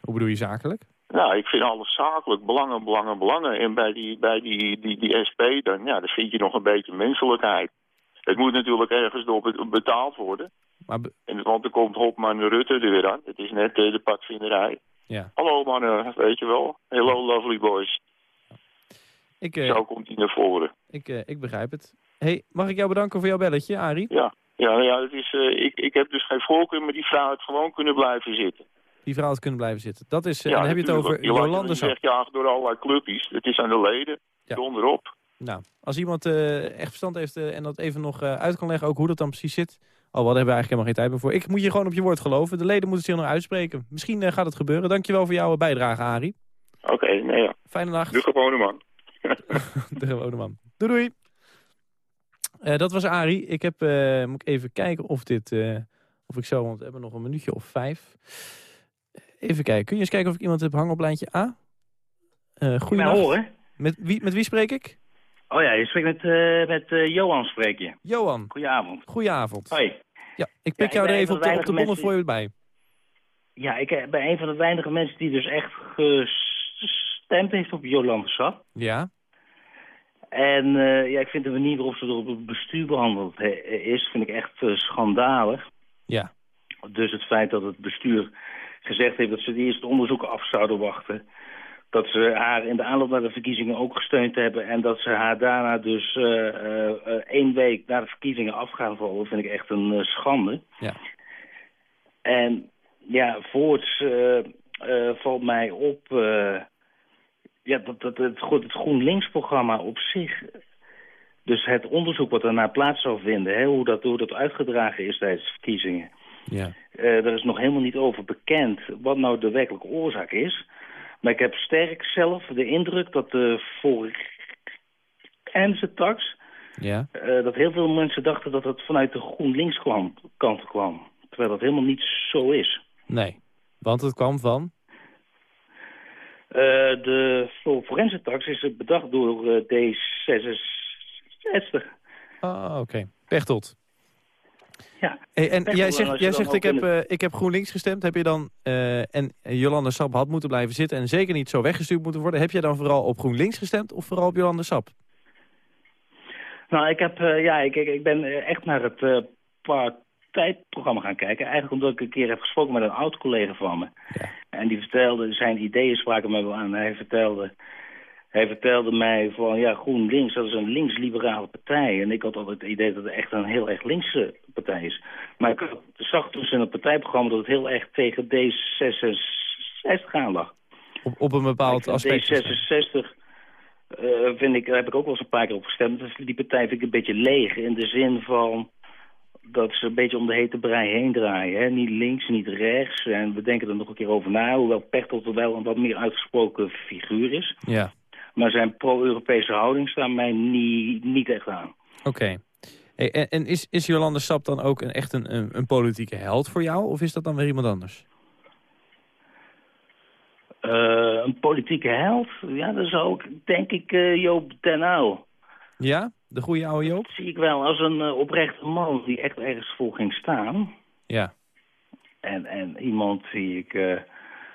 Hoe bedoel je zakelijk? Nou, ik vind alles zakelijk. Belangen, belangen, belangen. En bij die, bij die, die, die SP, dan, ja, dan vind je nog een beetje menselijkheid. Het moet natuurlijk ergens door betaald worden. Maar en, want er komt Hopman Rutte er weer aan. Het is net uh, de padvinderij. Ja. Hallo mannen, weet je wel. Hello lovely boys. Ik, uh, Zo komt hij naar voren. Ik, uh, ik begrijp het. Hey, mag ik jou bedanken voor jouw belletje, Arie? Ja, ja, ja het is, uh, ik, ik heb dus geen voorkeur, maar die vrouw had gewoon kunnen blijven zitten. Die vrouw had kunnen blijven zitten. Dat is, ja, dan heb je het over Jolande Sap. Ja, door allerlei clubjes. Het is aan de leden. Ja. Onderop. Nou, als iemand echt verstand heeft en dat even nog uit kan leggen, ook hoe dat dan precies zit... Oh, wat hebben we eigenlijk helemaal geen tijd meer voor. Ik moet je gewoon op je woord geloven. De leden moeten zich nog uitspreken. Misschien gaat het gebeuren. Dankjewel voor jouw bijdrage, Arie. Oké, okay, nee ja. Fijne nacht. De gewone man. de gewone man. Doei doei. Uh, dat was Arie. Ik heb, uh, moet ik even kijken of dit, of ik zo, want we hebben nog een minuutje of vijf. Even kijken. Kun je eens kijken of ik iemand heb hangen op lijntje A? Uh, Goedendag. Met wie, met wie spreek ik? Oh ja, je spreekt met, uh, met uh, Johan spreek je. Johan. Goedenavond. Goedenavond. Hoi. Ja, ik pik jou er even op de, op de bonnen voor je bij. Ja, ik ben een van de weinige mensen die dus echt gestemd heeft op Jolande Sap. Ja. En uh, ja, ik vind de manier waarop ze door het bestuur behandeld is, vind ik echt schandalig. Ja. Dus het feit dat het bestuur gezegd heeft dat ze de eerste onderzoeken af zouden wachten dat ze haar in de aanloop naar de verkiezingen ook gesteund hebben... en dat ze haar daarna dus uh, uh, één week na de verkiezingen af gaan vallen... vind ik echt een schande. Ja. En ja, voorts valt mij op... ja, dat, dat, het, het GroenLinks-programma op zich... Dus het onderzoek wat daarna plaats zou vinden... Hè, hoe, dat, hoe dat uitgedragen is tijdens de verkiezingen... Ja. er is nog helemaal niet over bekend wat nou de werkelijke oorzaak is... Maar ik heb sterk zelf de indruk dat de forensische tax... Ja. Uh, dat heel veel mensen dachten dat het vanuit de GroenLinks kwam, kant kwam. Terwijl dat helemaal niet zo is. Nee, want het kwam van? Uh, de forense tax is bedacht door uh, D66. Ah, oké. Okay. Pechtold. Ja. en jij zegt, jij zegt ik, heb, uh, ik heb GroenLinks gestemd. Heb je dan, uh, en Jolande Sap had moeten blijven zitten... en zeker niet zo weggestuurd moeten worden... heb je dan vooral op GroenLinks gestemd of vooral op Jolande Sap? Nou, ik, heb, uh, ja, ik, ik ben echt naar het partijprogramma gaan kijken. Eigenlijk omdat ik een keer heb gesproken met een oud-collega van me. Ja. En die vertelde, zijn ideeën spraken me wel aan. Hij vertelde hij vertelde mij van, ja, GroenLinks, dat is een links-liberale partij. En ik had altijd het idee dat het echt een heel erg linkse partij is. Maar ik zag dus in het partijprogramma dat het heel erg tegen D66 aan lag. Op, op een bepaald aspect? D66 uh, vind ik, daar heb ik ook wel eens een paar keer op gestemd. Dus die partij vind ik een beetje leeg in de zin van dat ze een beetje om de hete brei heen draaien. Hè? Niet links, niet rechts. En we denken er nog een keer over na. Hoewel Pechtold er wel een wat meer uitgesproken figuur is. Ja. Maar zijn pro-Europese houding staat mij niet, niet echt aan. Oké. Hey, en, en is, is Jolande Sap dan ook een, echt een, een, een, politieke held voor jou? Of is dat dan weer iemand anders? Uh, een politieke held? Ja, dat zou ik, denk ik, uh, Joop ten Uyl. Ja? De goede oude Joop? Dat zie ik wel als een uh, oprechte man die echt ergens voor ging staan. Ja. En, en iemand die ik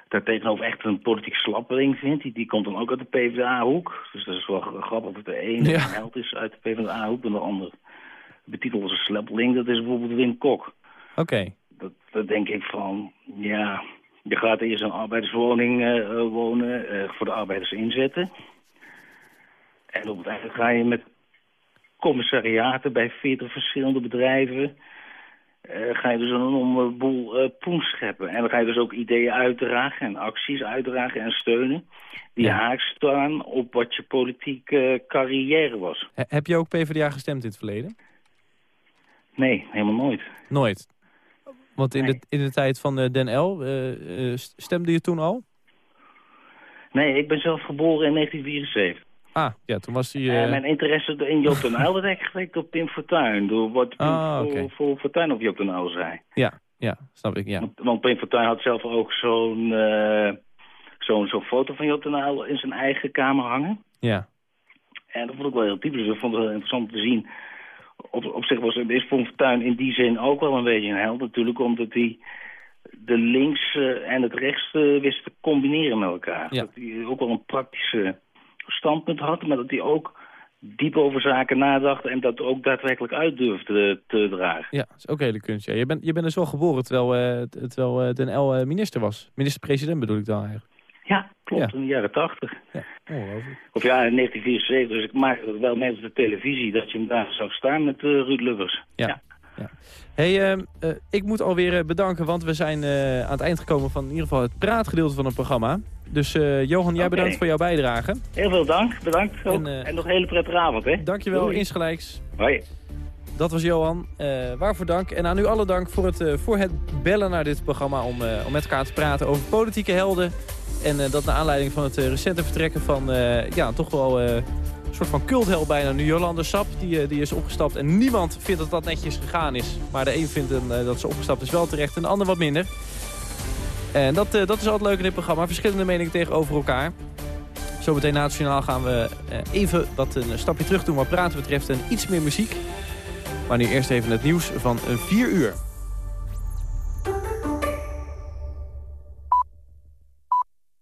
tegenover echt een politiek slappeling vindt. Die, die komt dan ook uit de PvdA-hoek. Dus dat is wel grappig dat de ene ja. held is uit de PvdA-hoek en de andere betiteld als een slappeling. Dat is bijvoorbeeld Wim Kok. Oké. Okay. Dat, dat denk ik van, ja, je gaat eerst een arbeiderswoning uh, wonen, uh, voor de arbeiders inzetten. En op het einde ga je met commissariaten bij 40 verschillende bedrijven uh, ga je dus een boel uh, poen scheppen. En dan ga je dus ook ideeën uitdragen en acties uitdragen en steunen... die ja. haak staan op wat je politieke carrière was. He, heb je ook PvdA gestemd in het verleden? Nee, helemaal nooit. Nooit? Want in, nee. de, in de tijd van Den L, stemde je toen al? Nee, ik ben zelf geboren in 1974. Ah, ja, toen was hij... Uh... Uh, mijn interesse in Joop den Uyl, dat heb ik gewekt op Pim Fortuyn. Door wat Pim Ah, voor, voor Fortuyn op Joop den Uyl zei. Ja, ja, snap ik, ja. Want, want Pim Fortuyn had zelf ook zo'n eh, zo'n zo'n foto van Joop den Uyl in zijn eigen kamer hangen. Ja. En dat vond ik wel heel typisch. Ik vond het heel interessant te zien. Op, op zich was, is Pim Fortuyn in die zin ook wel een beetje een held. Natuurlijk omdat hij de links en het rechts wist te combineren met elkaar. Ja. Dat hij ook wel een praktische standpunt had, maar dat hij ook diep over zaken nadacht en dat ook daadwerkelijk uit durfde te dragen. Ja, dat is ook hele kunst. Ja. Je, bent, je bent dus wel geboren terwijl, uh, terwijl uh, Den L uh, minister was. Minister-president bedoel ik dan eigenlijk. Ja, klopt, Ja. in de jaren tachtig. Ja. Of ja, in 1974, dus ik maakte het wel mee op de televisie dat je hem daar zou staan met eh, Ruud Lubbers. Ja. Hey, ehm, eh, ik moet alweer eh, bedanken, want we zijn eh, aan het eind gekomen van in ieder geval het praatgedeelte van het programma. Dus eh, Johan, jij bedankt voor jouw bijdrage. Heel veel dank, bedankt. ook. En, En, eh, nog een hele prettige avond, hè. Dankjewel, Doei. insgelijks. Hoi. Dat was Johan. Eh, waarvoor dank. En aan u alle dank voor het, voor het bellen naar dit programma om, om met elkaar te praten over politieke helden. En dat naar aanleiding van het recente vertrekken van ja, toch wel een soort van cultheld bijna nu Jolande Sap. Die, die is opgestapt en niemand vindt dat dat netjes gegaan is. Maar de een vindt dat ze opgestapt is wel terecht en de ander wat minder. En dat, dat is altijd leuk in dit programma. Verschillende meningen tegenover elkaar. Zometeen nationaal gaan we even wat een stapje terug doen wat praten betreft en iets meer muziek. Maar nu eerst even het nieuws van 4 uur.